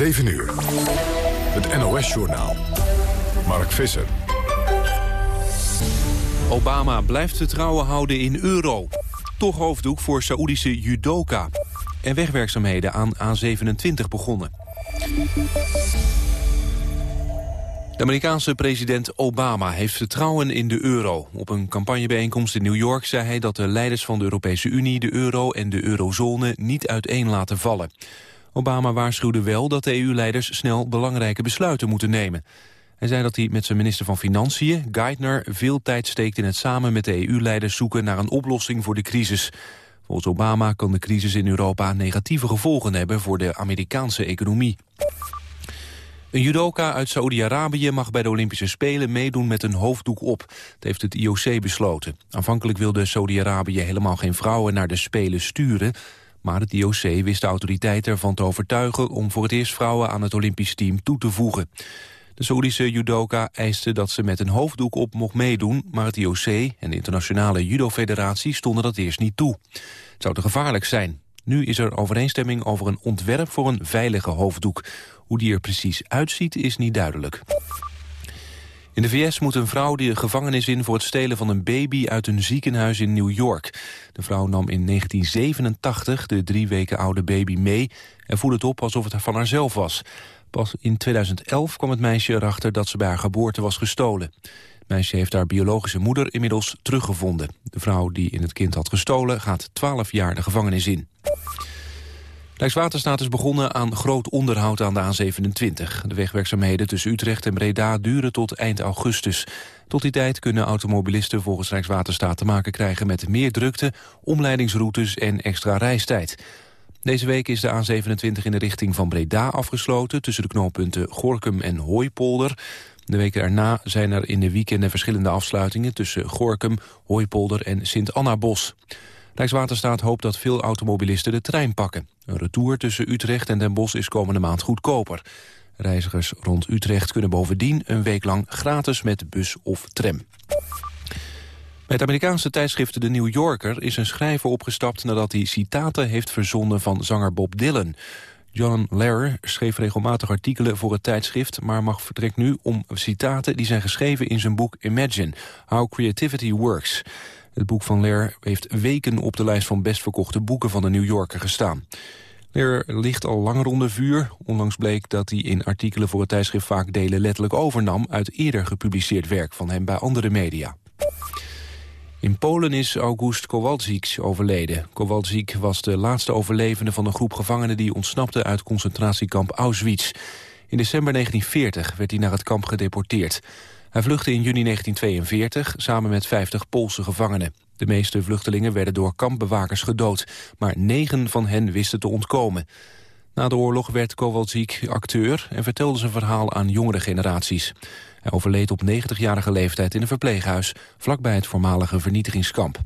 7 uur. Het NOS-journaal. Mark Visser. Obama blijft vertrouwen houden in euro. Toch hoofddoek voor Saoedische judoka. En wegwerkzaamheden aan A27 begonnen. De Amerikaanse president Obama heeft vertrouwen in de euro. Op een campagnebijeenkomst in New York zei hij dat de leiders van de Europese Unie de euro en de eurozone niet uiteen laten vallen. Obama waarschuwde wel dat de EU-leiders snel belangrijke besluiten moeten nemen. Hij zei dat hij met zijn minister van Financiën, Geithner, veel tijd steekt in het samen met de EU-leiders zoeken naar een oplossing voor de crisis. Volgens Obama kan de crisis in Europa negatieve gevolgen hebben voor de Amerikaanse economie. Een judoka uit Saoedi-Arabië mag bij de Olympische Spelen meedoen met een hoofddoek op. Dat heeft het IOC besloten. Aanvankelijk wilde Saoedi-Arabië helemaal geen vrouwen naar de Spelen sturen. Maar het IOC wist de autoriteiten ervan te overtuigen om voor het eerst vrouwen aan het Olympisch team toe te voegen. De Saoedische judoka eiste dat ze met een hoofddoek op mocht meedoen... maar het IOC en de Internationale Judo-federatie stonden dat eerst niet toe. Het zou te gevaarlijk zijn. Nu is er overeenstemming over een ontwerp voor een veilige hoofddoek. Hoe die er precies uitziet is niet duidelijk. In de VS moet een vrouw de gevangenis in voor het stelen van een baby uit een ziekenhuis in New York. De vrouw nam in 1987 de drie weken oude baby mee en voelde het op alsof het van haarzelf was. Pas in 2011 kwam het meisje erachter dat ze bij haar geboorte was gestolen. Het meisje heeft haar biologische moeder inmiddels teruggevonden. De vrouw die in het kind had gestolen gaat 12 jaar de gevangenis in. Rijkswaterstaat is begonnen aan groot onderhoud aan de A27. De wegwerkzaamheden tussen Utrecht en Breda duren tot eind augustus. Tot die tijd kunnen automobilisten volgens Rijkswaterstaat te maken krijgen met meer drukte, omleidingsroutes en extra reistijd. Deze week is de A27 in de richting van Breda afgesloten... tussen de knooppunten Gorkum en Hooipolder. De weken erna zijn er in de weekenden verschillende afsluitingen... tussen Gorkum, Hooipolder en Sint-Anna-Bos. Rijkswaterstaat hoopt dat veel automobilisten de trein pakken. Een retour tussen Utrecht en Den Bosch is komende maand goedkoper. Reizigers rond Utrecht kunnen bovendien een week lang gratis met bus of tram. Bij het Amerikaanse tijdschrift The New Yorker is een schrijver opgestapt nadat hij citaten heeft verzonnen van zanger Bob Dylan. John Lehrer schreef regelmatig artikelen voor het tijdschrift... maar mag vertrekt nu om citaten die zijn geschreven in zijn boek Imagine... How Creativity Works. Het boek van Lehr heeft weken op de lijst van best verkochte boeken van de New Yorker gestaan. Lehr ligt al langer onder vuur. Onlangs bleek dat hij in artikelen voor het tijdschrift vaak delen letterlijk overnam... uit eerder gepubliceerd werk van hem bij andere media. In Polen is August Kowalczyk overleden. Kowalczyk was de laatste overlevende van een groep gevangenen... die ontsnapte uit concentratiekamp Auschwitz. In december 1940 werd hij naar het kamp gedeporteerd. Hij vluchtte in juni 1942 samen met 50 Poolse gevangenen. De meeste vluchtelingen werden door kampbewakers gedood, maar negen van hen wisten te ontkomen. Na de oorlog werd Kowalczyk acteur en vertelde zijn verhaal aan jongere generaties. Hij overleed op 90-jarige leeftijd in een verpleeghuis... vlakbij het voormalige vernietigingskamp.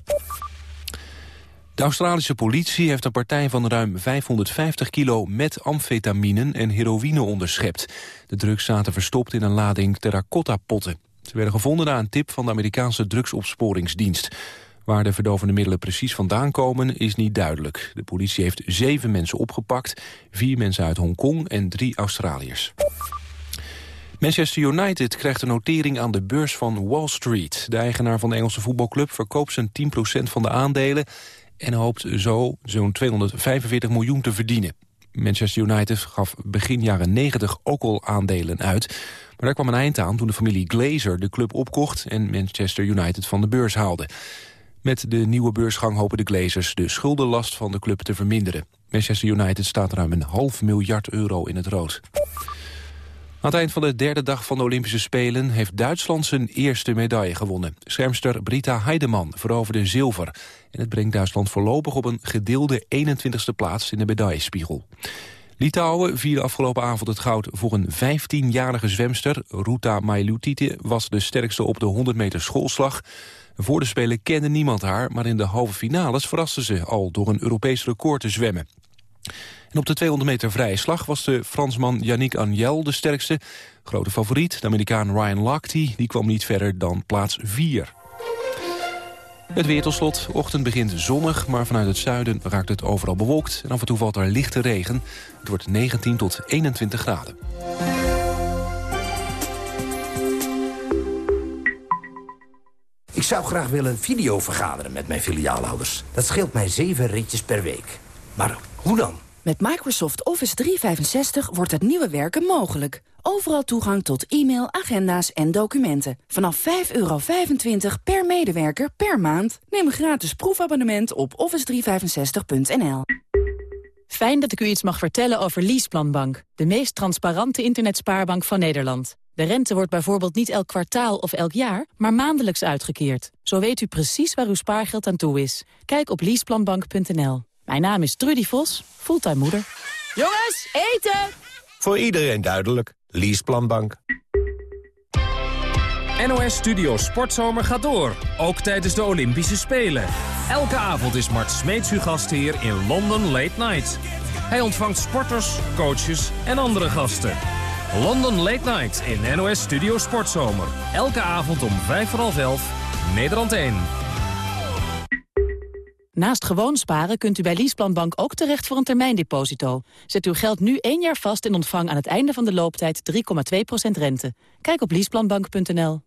De Australische politie heeft een partij van ruim 550 kilo met amfetaminen en heroïne onderschept. De drugs zaten verstopt in een lading terracotta-potten. Ze werden gevonden na een tip van de Amerikaanse drugsopsporingsdienst. Waar de verdovende middelen precies vandaan komen is niet duidelijk. De politie heeft zeven mensen opgepakt, vier mensen uit Hongkong en drie Australiërs. Manchester United krijgt een notering aan de beurs van Wall Street. De eigenaar van de Engelse voetbalclub verkoopt zijn 10% van de aandelen en hoopt zo zo'n 245 miljoen te verdienen. Manchester United gaf begin jaren 90 ook al aandelen uit. Maar daar kwam een eind aan toen de familie Glazer de club opkocht... en Manchester United van de beurs haalde. Met de nieuwe beursgang hopen de Glazers de schuldenlast van de club te verminderen. Manchester United staat ruim een half miljard euro in het rood. Aan het eind van de derde dag van de Olympische Spelen... heeft Duitsland zijn eerste medaille gewonnen. Schermster Brita Heideman veroverde zilver. En het brengt Duitsland voorlopig op een gedeelde 21ste plaats... in de medaillespiegel. Litouwen vierde afgelopen avond het goud voor een 15-jarige zwemster. Ruta Mailutite was de sterkste op de 100 meter schoolslag. Voor de Spelen kende niemand haar, maar in de halve finales verraste ze al door een Europees record te zwemmen. En op de 200 meter vrije slag was de Fransman Yannick Agnel de sterkste. Grote favoriet, de Amerikaan Ryan Lochte, die kwam niet verder dan plaats 4. Het weer slot. Ochtend begint zonnig, maar vanuit het zuiden raakt het overal bewolkt. En af en toe valt er lichte regen. Het wordt 19 tot 21 graden. Ik zou graag willen video vergaderen met mijn filiaalhouders. Dat scheelt mij zeven ritjes per week. Maar hoe dan? Met Microsoft Office 365 wordt het nieuwe werken mogelijk. Overal toegang tot e-mail, agenda's en documenten. Vanaf 5,25 per medewerker per maand. Neem een gratis proefabonnement op office365.nl. Fijn dat ik u iets mag vertellen over Leaseplanbank. De meest transparante internetspaarbank van Nederland. De rente wordt bijvoorbeeld niet elk kwartaal of elk jaar, maar maandelijks uitgekeerd. Zo weet u precies waar uw spaargeld aan toe is. Kijk op leaseplanbank.nl. Mijn naam is Trudy Vos, fulltime moeder. Jongens, eten! Voor iedereen duidelijk. Leaseplanbank. NOS Studio Sportzomer gaat door, ook tijdens de Olympische Spelen. Elke avond is Mart Smeets uw gastheer in London Late Night. Hij ontvangt sporters, coaches en andere gasten. London Late Night in NOS Studio Sportzomer. Elke avond om vijf voor half elf, Nederland 1. Naast gewoon sparen kunt u bij Leaseplanbank ook terecht voor een termijndeposito. Zet uw geld nu één jaar vast en ontvang aan het einde van de looptijd 3,2% rente. Kijk op leaseplanbank.nl.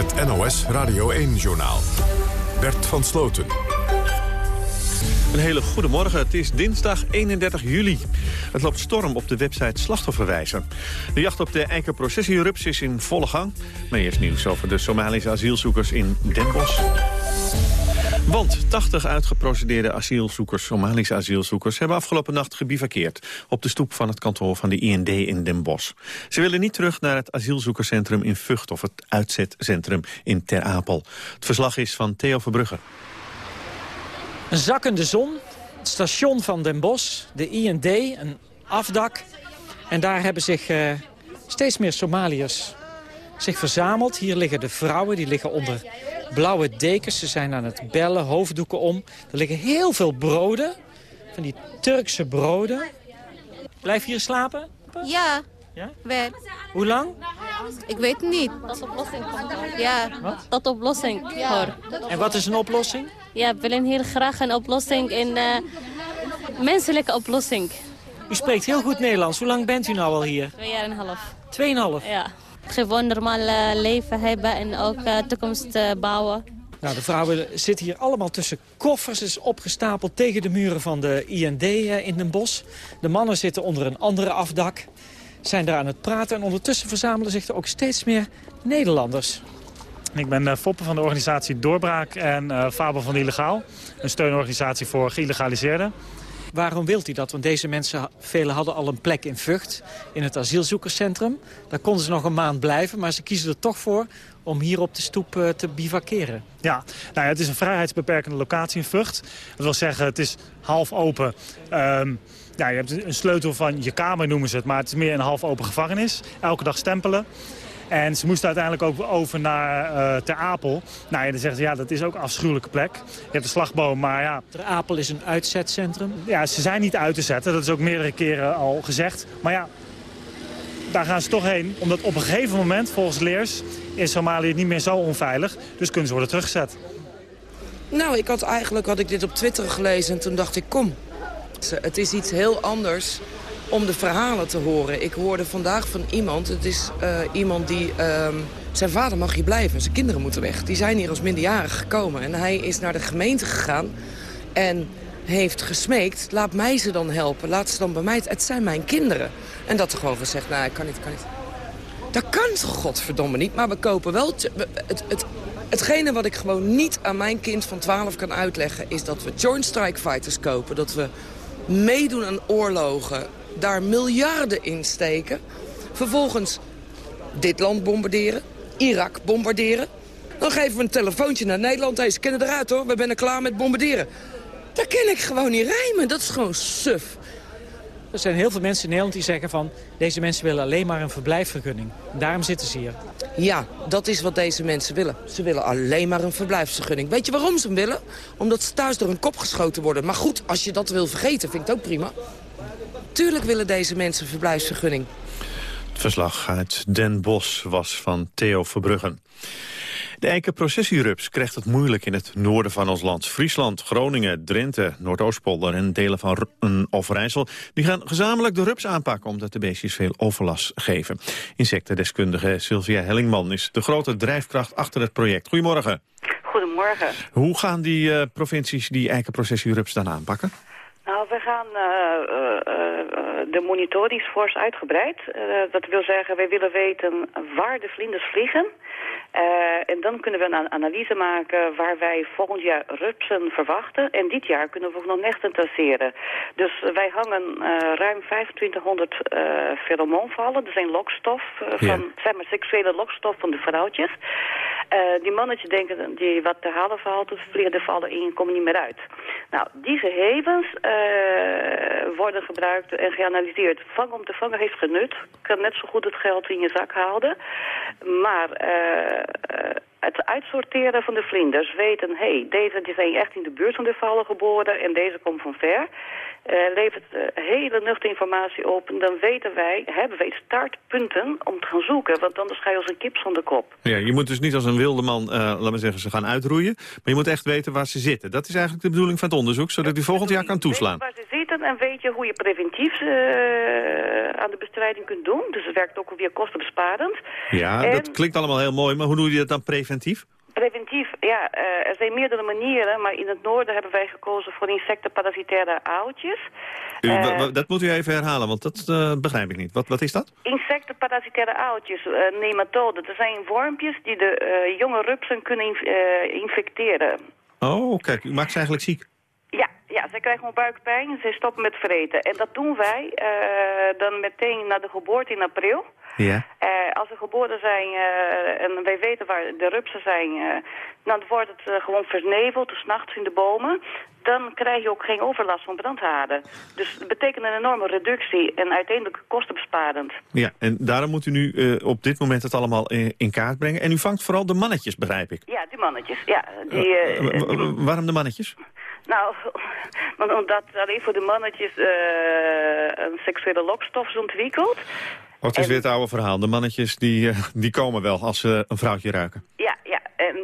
Het NOS Radio 1-journaal. Bert van Sloten. Een hele goede morgen. Het is dinsdag 31 juli. Het loopt storm op de website Slachtofferwijzer. De jacht op de eikenprocessierups is in volle gang. Maar eerst nieuws over de Somalische asielzoekers in Den Bosch. Want 80 uitgeprocedeerde asielzoekers, Somalische asielzoekers... hebben afgelopen nacht gebivakkeerd op de stoep van het kantoor van de IND in Den Bosch. Ze willen niet terug naar het asielzoekerscentrum in Vught... of het uitzetcentrum in Ter Apel. Het verslag is van Theo Verbrugge. Een zakkende zon, het station van Den Bosch, de IND, een afdak. En daar hebben zich uh, steeds meer Somaliërs zich verzameld. Hier liggen de vrouwen, die liggen onder blauwe dekens. Ze zijn aan het bellen, hoofddoeken om. Er liggen heel veel broden, van die Turkse broden. Blijf hier slapen? Ja. Ja? Hoe lang? Ik weet het niet. Dat oplossing Ja. Wat? Dat oplossing hoor. En wat is een oplossing? Ja, we willen heel graag een oplossing, een eh, menselijke oplossing. U spreekt heel goed Nederlands. Hoe lang bent u nou al hier? Twee jaar en een half. Tweeënhalf. Ja. Gewoon normaal eh, leven hebben en ook eh, toekomst eh, bouwen. Nou, de vrouwen zitten hier allemaal tussen koffers. is opgestapeld tegen de muren van de IND in Den Bosch. De mannen zitten onder een andere afdak. Zijn daar aan het praten. En ondertussen verzamelen zich er ook steeds meer Nederlanders. Ik ben uh, Foppe van de organisatie Doorbraak en uh, Fabel van Illegaal. Een steunorganisatie voor geïlegaliseerden. Waarom wilt u dat? Want deze mensen, velen hadden al een plek in Vught, in het asielzoekerscentrum. Daar konden ze nog een maand blijven, maar ze kiezen er toch voor om hier op de stoep uh, te bivakeren. Ja, nou ja, het is een vrijheidsbeperkende locatie in Vught. Dat wil zeggen, het is half open. Um, ja, je hebt een sleutel van je kamer, noemen ze het, maar het is meer een half open gevangenis. Elke dag stempelen. En ze moesten uiteindelijk ook over naar uh, Ter Apel. Nou, ja, dan zeggen ze, ja, dat is ook een afschuwelijke plek. Je hebt een slagboom, maar ja... Ter Apel is een uitzetcentrum? Ja, ze zijn niet uit te zetten. Dat is ook meerdere keren al gezegd. Maar ja, daar gaan ze toch heen. Omdat op een gegeven moment, volgens Leers, is Somalië niet meer zo onveilig. Dus kunnen ze worden teruggezet. Nou, ik had eigenlijk had ik dit op Twitter gelezen en toen dacht ik, kom. Het is iets heel anders om de verhalen te horen. Ik hoorde vandaag van iemand, het is uh, iemand die... Uh, zijn vader mag hier blijven, zijn kinderen moeten weg. Die zijn hier als minderjarig gekomen. En hij is naar de gemeente gegaan en heeft gesmeekt... laat mij ze dan helpen, laat ze dan bij mij... Het zijn mijn kinderen. En dat er gewoon gezegd, nou, ik kan niet, kan niet. Dat kan toch godverdomme niet, maar we kopen wel... Het, het, het, hetgene wat ik gewoon niet aan mijn kind van 12 kan uitleggen... is dat we Joint Strike Fighters kopen, dat we meedoen aan oorlogen daar miljarden in steken. Vervolgens dit land bombarderen, Irak bombarderen. Dan geven we een telefoontje naar Nederland. Hey, ze kennen eruit hoor, we zijn er klaar met bombarderen. Dat ken ik gewoon niet rijmen, dat is gewoon suf. Er zijn heel veel mensen in Nederland die zeggen van... deze mensen willen alleen maar een verblijfsvergunning. Daarom zitten ze hier. Ja, dat is wat deze mensen willen. Ze willen alleen maar een verblijfsvergunning. Weet je waarom ze hem willen? Omdat ze thuis door hun kop geschoten worden. Maar goed, als je dat wil vergeten, vind ik het ook prima. Tuurlijk willen deze mensen een verblijfsvergunning. Het Verslag uit Den Bosch was van Theo Verbruggen. De eikenprocessierups krijgt het moeilijk in het noorden van ons land. Friesland, Groningen, Drenthe, Noordoostpolder en delen van R- Overijssel... die gaan gezamenlijk de rups aanpakken omdat de beestjes veel overlast geven. Insectendeskundige Sylvia Hellingman is de grote drijfkracht achter het project. Goedemorgen. Goedemorgen. Hoe gaan die eh, provincies die eikenprocessierups dan aanpakken? Nou, we gaan uh, uh, de monitoringsforce uitgebreid. dat wil zeggen, wij willen weten waar de vlinders vliegen. Uh, en dan kunnen we een analyse maken waar wij volgend jaar rupsen verwachten. En dit jaar kunnen we nog nesten traceren. Dus wij hangen uh, ruim 2500 uh, pheromoonvallen. Dat zijn lokstof, van, zeg maar seksuele lokstof van de vrouwtjes. die mannetjes denken die wat te halen valt, dus vliegen de vallen in, komen niet meer uit. Nou, die gegevens worden gebruikt en geanalyseerd. Vang om te vangen heeft genut. Kan net zo goed het geld in je zak houden. Maar het uitsorteren van de vlinders weten... hé, hey, deze die zijn echt in de buurt van de vallen geboren en deze komt van ver... Uh, levert uh, hele nuchtere informatie op. En dan weten wij, hebben wij startpunten om te gaan zoeken. Want anders ga je als een kip zonder kop. Ja, je moet dus niet als een wilde man, uh, laat maar zeggen, ze gaan uitroeien. Maar je moet echt weten waar ze zitten. Dat is eigenlijk de bedoeling van het onderzoek, zodat u volgend jaar kan toeslaan. Waar ze zitten en weet je hoe je preventief aan de bestrijding kunt doen. Dus het werkt ook weer kostenbesparend. Ja, en... dat klinkt allemaal heel mooi. Maar hoe doe je dat dan preventief? Preventief, ja, uh, er zijn meerdere manieren, maar in het noorden hebben wij gekozen voor insectenparasitaire aaltjes. U, uh, dat moet u even herhalen, want dat uh, begrijp ik niet. Wat, wat is dat? Insectenparasitaire aaltjes, nematoden. Dat zijn wormpjes die de jonge rupsen kunnen inf infecteren. Oh, kijk, u maakt ze eigenlijk ziek. Ja, zij krijgen gewoon buikpijn, ze stoppen met vreten. En dat doen wij dan meteen na de geboorte in april. Ja. Uh, als ze geboren zijn uh, en wij weten waar de rupsen zijn, dan wordt het gewoon verneveld, dus nachts in de bomen. Dan krijg je ook geen overlast van brandhaarden. Dus dat betekent een enorme reductie en uiteindelijk kostenbesparend. Ja, en daarom moet u nu op dit moment het allemaal in kaart brengen. En u vangt vooral de mannetjes, begrijp ik. Ja, die mannetjes. Ja, die, die... waarom de mannetjes? Nou, omdat alleen voor de mannetjes een seksuele lokstof is ontwikkeld. Oh, het is en, weer het oude verhaal. De mannetjes die, uh, die komen wel als ze een vrouwtje ruiken. Ja.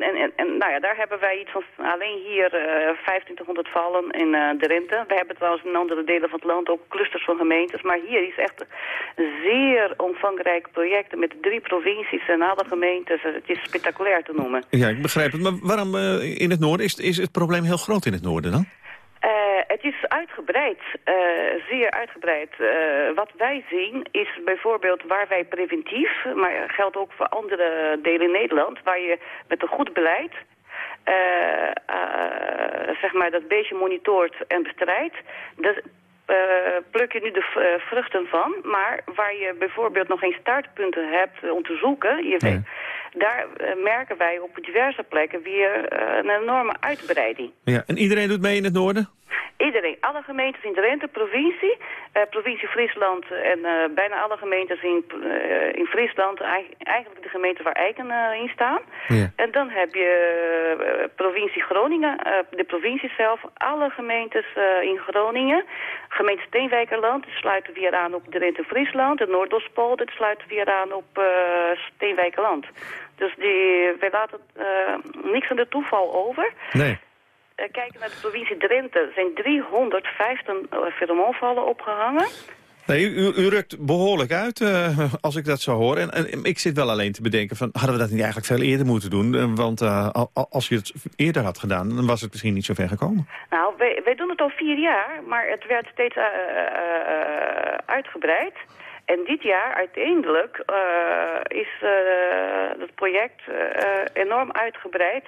En, en, nou ja, daar hebben wij iets van alleen hier uh, 2500 vallen in uh, de Rente. We hebben trouwens in andere delen van het land ook clusters van gemeentes. Maar hier is echt een zeer omvangrijk project met drie provincies en alle gemeentes. Het is spectaculair te noemen. Ja, ik begrijp het. Maar waarom in het noorden? Is, is het probleem heel groot in het noorden dan? Uh, het is uitgebreid, uh, zeer uitgebreid. Uh, wat wij zien is bijvoorbeeld waar wij preventief, maar geldt ook voor andere delen in Nederland, waar je met een goed beleid zeg maar dat beestje monitort en bestrijdt. Dat, uh, pluk je nu de uh, vruchten van. Maar waar je bijvoorbeeld nog geen startpunten hebt om te zoeken... Je weet, daar uh, merken wij op diverse plekken weer een enorme uitbreiding. Ja, en iedereen doet mee in het noorden? Iedereen, alle gemeentes in Drenthe, provincie, uh, provincie Friesland en uh, bijna alle gemeentes in, uh, in Friesland, eigenlijk de gemeente waar Eiken in staan. Ja. En dan heb je provincie Groningen, de provincie zelf, alle gemeentes in Groningen. Gemeente Steenwijkerland, sluiten weer aan op Drenthe Friesland. En Noordoostpolder, die sluiten weer aan op Steenwijkerland. Dus die, wij laten niks aan de toeval over. Nee. Uh, kijken naar de provincie Drenthe, er zijn 350 uh, pheromoonvallen opgehangen. Nee, u, u, rukt behoorlijk uit, uh, als ik dat zo hoor. En, en, ik zit wel alleen te bedenken, van, hadden we dat niet eigenlijk veel eerder moeten doen? Want uh, als je het eerder had gedaan, dan was het misschien niet zo ver gekomen. Nou, wij, wij doen het al vier jaar, maar het werd steeds uh, uitgebreid. En dit jaar uiteindelijk is het project enorm uitgebreid.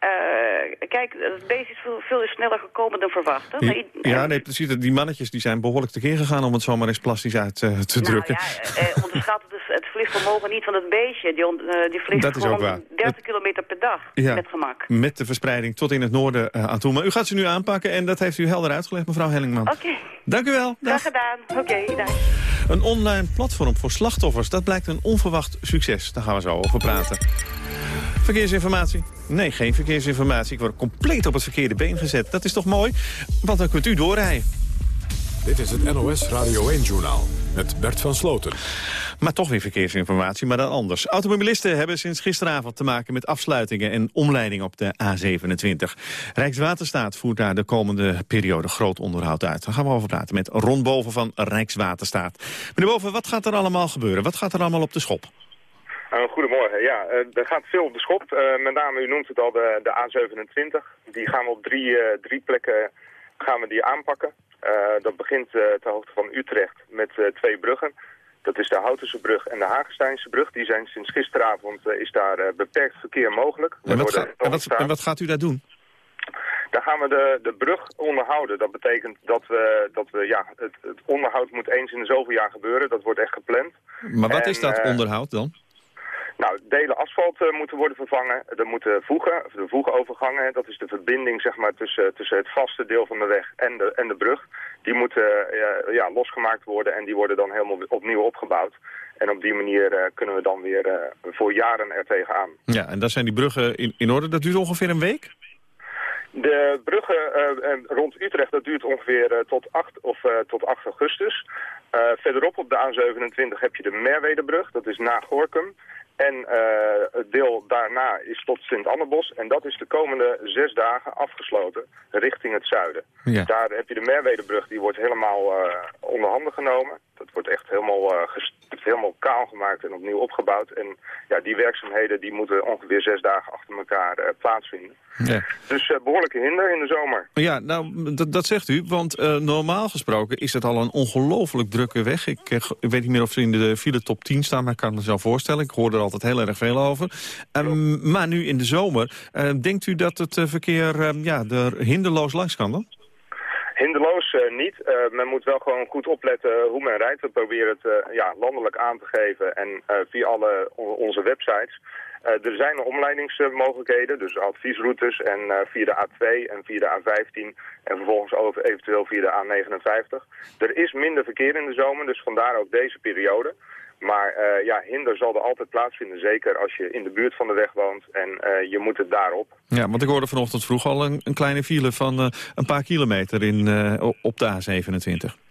Uh, kijk, het beest is veel, veel sneller gekomen dan verwacht. Hè? Ja, ja, nee, precies. Die mannetjes die zijn behoorlijk tekeer gegaan om het zomaar eens plastisch uit uh, te nou, drukken. Ja, uh, onderschat dus het vliegvermogen niet van het beestje. Die, uh, die vliegt Dat is gewoon ook waar. 30 kilometer per dag ja, met gemak. Met de verspreiding tot in het noorden aan toe. Maar u gaat ze nu aanpakken en dat heeft u helder uitgelegd, mevrouw Hellingman. Oké. Okay. Dank u wel. Graag gedaan. Oké, okay, dag. Een online platform voor slachtoffers, dat blijkt een onverwacht succes. Daar gaan we zo over praten. Verkeersinformatie? Nee, geen verkeersinformatie. Ik word compleet op het verkeerde been gezet. Dat is toch mooi? Want dan kunt u doorrijden. Dit is het NOS Radio 1-journaal met Bert van Sloten. Maar toch weer verkeersinformatie, maar dan anders. Automobilisten hebben sinds gisteravond te maken met afsluitingen en omleidingen op de A27. Rijkswaterstaat voert daar de komende periode groot onderhoud uit. Daar gaan we over praten met Ron Boven van Rijkswaterstaat. Meneer Boven, wat gaat er allemaal gebeuren? Wat gaat er allemaal op de schop? Uh, goedemorgen. Ja, uh, er gaat veel op de schop. Uh, met name, u noemt het al, de, de A27. Die gaan we op drie, drie plekken gaan we die aanpakken. dat begint ter hoogte van Utrecht met twee bruggen. Dat is de Houtense brug en de Hagesteinse brug. Die zijn sinds gisteravond is daar beperkt verkeer mogelijk. En wat, en, wat, en wat gaat u daar doen? Daar gaan we de, de brug onderhouden. Dat betekent dat we, dat we ja, het, het onderhoud moet eens in de zoveel jaar gebeuren. Dat wordt echt gepland. Maar wat is dat onderhoud dan? Nou, delen asfalt uh, moeten worden vervangen. Er moeten voegen, de voegovergangen, dat is de verbinding zeg maar, tussen, tussen het vaste deel van de weg en de, en de brug. Die moeten uh, ja, losgemaakt worden en die worden dan helemaal opnieuw opgebouwd. En op die manier uh, kunnen we dan weer voor jaren er tegenaan. Ja, en dan zijn die bruggen in, in orde. Dat duurt ongeveer een week? De bruggen rond Utrecht, dat duurt ongeveer tot, 8, of, tot 8 augustus. verderop op de A27 heb je de Merwedebrug, dat is na Gorkum. En uh, het deel daarna is tot Sint-Annebos. En dat is de komende zes dagen afgesloten richting het zuiden. Ja. Daar heb je de Merwedebrug, die wordt helemaal uh, onder handen genomen. Dat wordt echt helemaal, uh, helemaal kaal gemaakt en opnieuw opgebouwd. En ja, die werkzaamheden die moeten ongeveer zes dagen achter elkaar plaatsvinden. Ja. Dus behoorlijke hinder in de zomer. Ja, nou, dat zegt u, want normaal gesproken is het al een ongelooflijk drukke weg. Ik, weet niet meer of ze in de file top 10 staan, maar ik kan me zo voorstellen. Ik hoor er altijd heel erg veel over. Um, maar nu in de zomer, denkt u dat het verkeer ja, er hinderloos langs kan dan? Hinderloos uh, niet. Uh, men moet wel gewoon goed opletten hoe men rijdt. We proberen het ja, landelijk aan te geven en via alle onze websites. er zijn omleidingsmogelijkheden, dus adviesroutes en via de A2 en via de A15 en vervolgens over, eventueel via de A59. Er is minder verkeer in de zomer, dus vandaar ook deze periode. Maar uh, ja, hinder zal er altijd plaatsvinden, zeker als je in de buurt van de weg woont en uh, je moet het daarop. Ja, want ik hoorde vanochtend vroeg al een, een kleine file van uh, een paar kilometer in, op de A27.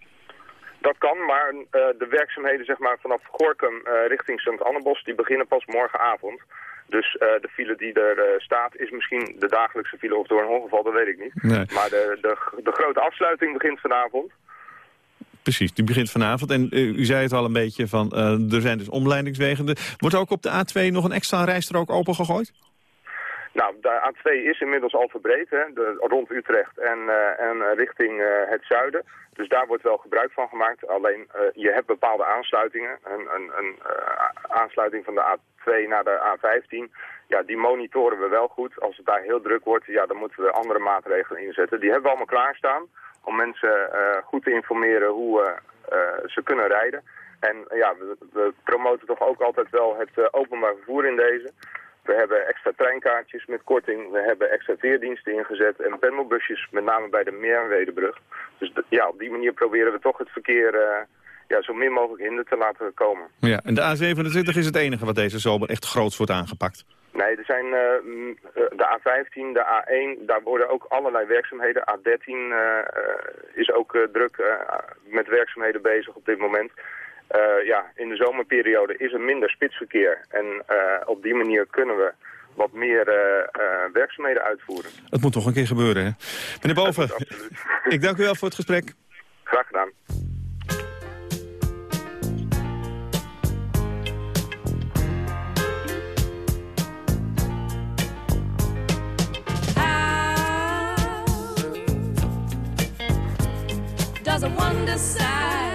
Dat kan, maar de werkzaamheden zeg maar, vanaf Gorkum richting Sint-Annebos, die beginnen pas morgenavond. Dus de file die er staat is misschien de dagelijkse file of door een ongeval, dat weet ik niet. Nee. Maar de, de, de grote afsluiting begint vanavond. Precies, die begint vanavond. En uh, u zei het al een beetje, van, uh, er zijn dus omleidingswegen. Wordt ook op de A2 nog een extra rijstrook opengegooid? Nou, de A2 is inmiddels al verbreed, hè, rond Utrecht en, uh, en richting het zuiden. Dus daar wordt wel gebruik van gemaakt. Alleen, je hebt bepaalde aansluitingen. Een, een, een aansluiting van de A2 naar de A15, ja, die monitoren we wel goed. Als het daar heel druk wordt, ja, dan moeten we andere maatregelen inzetten. Die hebben we allemaal klaarstaan om mensen uh, goed te informeren hoe uh, ze kunnen rijden. En ja, we, we, promoten toch ook altijd wel het openbaar vervoer in deze. We hebben extra treinkaartjes met korting. We hebben extra veerdiensten ingezet en pendelbusjes, met name bij de Meerwedebrug. Dus ja, op die manier proberen we toch het verkeer ja, zo min mogelijk hinder te laten komen. Ja, en de A27 is het enige wat deze zomer echt groots wordt aangepakt. Nee, er zijn uh, de A15, de A1, daar worden ook allerlei werkzaamheden. A13 uh, is ook druk met werkzaamheden bezig op dit moment. ja, in de zomerperiode is er minder spitsverkeer. En op die manier kunnen we wat meer werkzaamheden uitvoeren. Het moet toch een keer gebeuren, hè? Meneer Boven, ik dank u wel voor het gesprek. Graag gedaan. Was a wonder sight.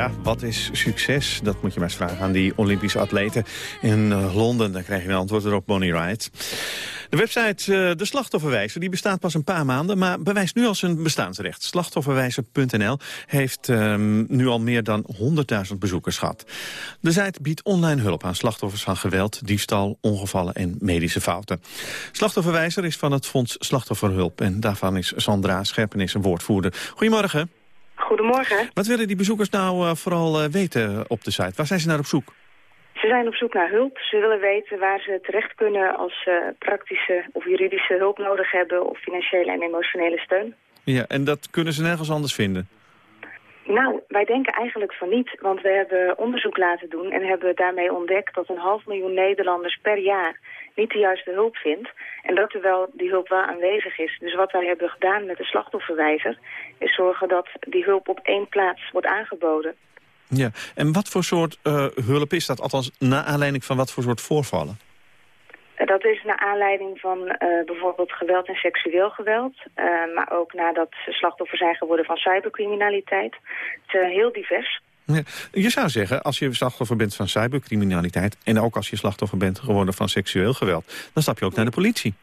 Ja, wat is succes? Dat moet je maar eens vragen aan die Olympische atleten in eh, Londen. Dan krijg je een antwoord erop, Bonnie Wright. De website uh, De Slachtofferwijzer die bestaat pas een paar maanden... maar bewijst nu al zijn bestaansrecht. Slachtofferwijzer.nl heeft um, nu al meer dan 100.000 bezoekers gehad. De site biedt online hulp aan slachtoffers van geweld, diefstal, ongevallen en medische fouten. Slachtofferwijzer is van het Fonds Slachtofferhulp... en daarvan is Sandra Scherpenis een woordvoerder. Goedemorgen. Goedemorgen. Wat willen die bezoekers nou uh, vooral uh, weten op de site? Waar zijn ze naar op zoek? Ze zijn op zoek naar hulp. Ze willen weten waar ze terecht kunnen als ze praktische of juridische hulp nodig hebben... of financiële en emotionele steun. Ja, en dat kunnen ze nergens anders vinden? Nou, wij denken eigenlijk van niet, want we hebben onderzoek laten doen... en hebben daarmee ontdekt dat een half miljoen Nederlanders per jaar niet de juiste hulp vindt. En dat terwijl die hulp wel aanwezig is. Dus wat wij hebben gedaan met de slachtofferwijzer... is zorgen dat die hulp op één plaats wordt aangeboden. Ja, en wat voor soort uh, hulp is dat? Althans, na aanleiding van wat voor soort voorvallen? Dat is naar aanleiding van uh, bijvoorbeeld geweld en seksueel geweld. Uh, maar ook nadat ze slachtoffer zijn geworden van cybercriminaliteit. Het is heel divers. Je zou zeggen, als je slachtoffer bent van cybercriminaliteit... en ook als je slachtoffer bent geworden van seksueel geweld... dan stap je ook naar de politie.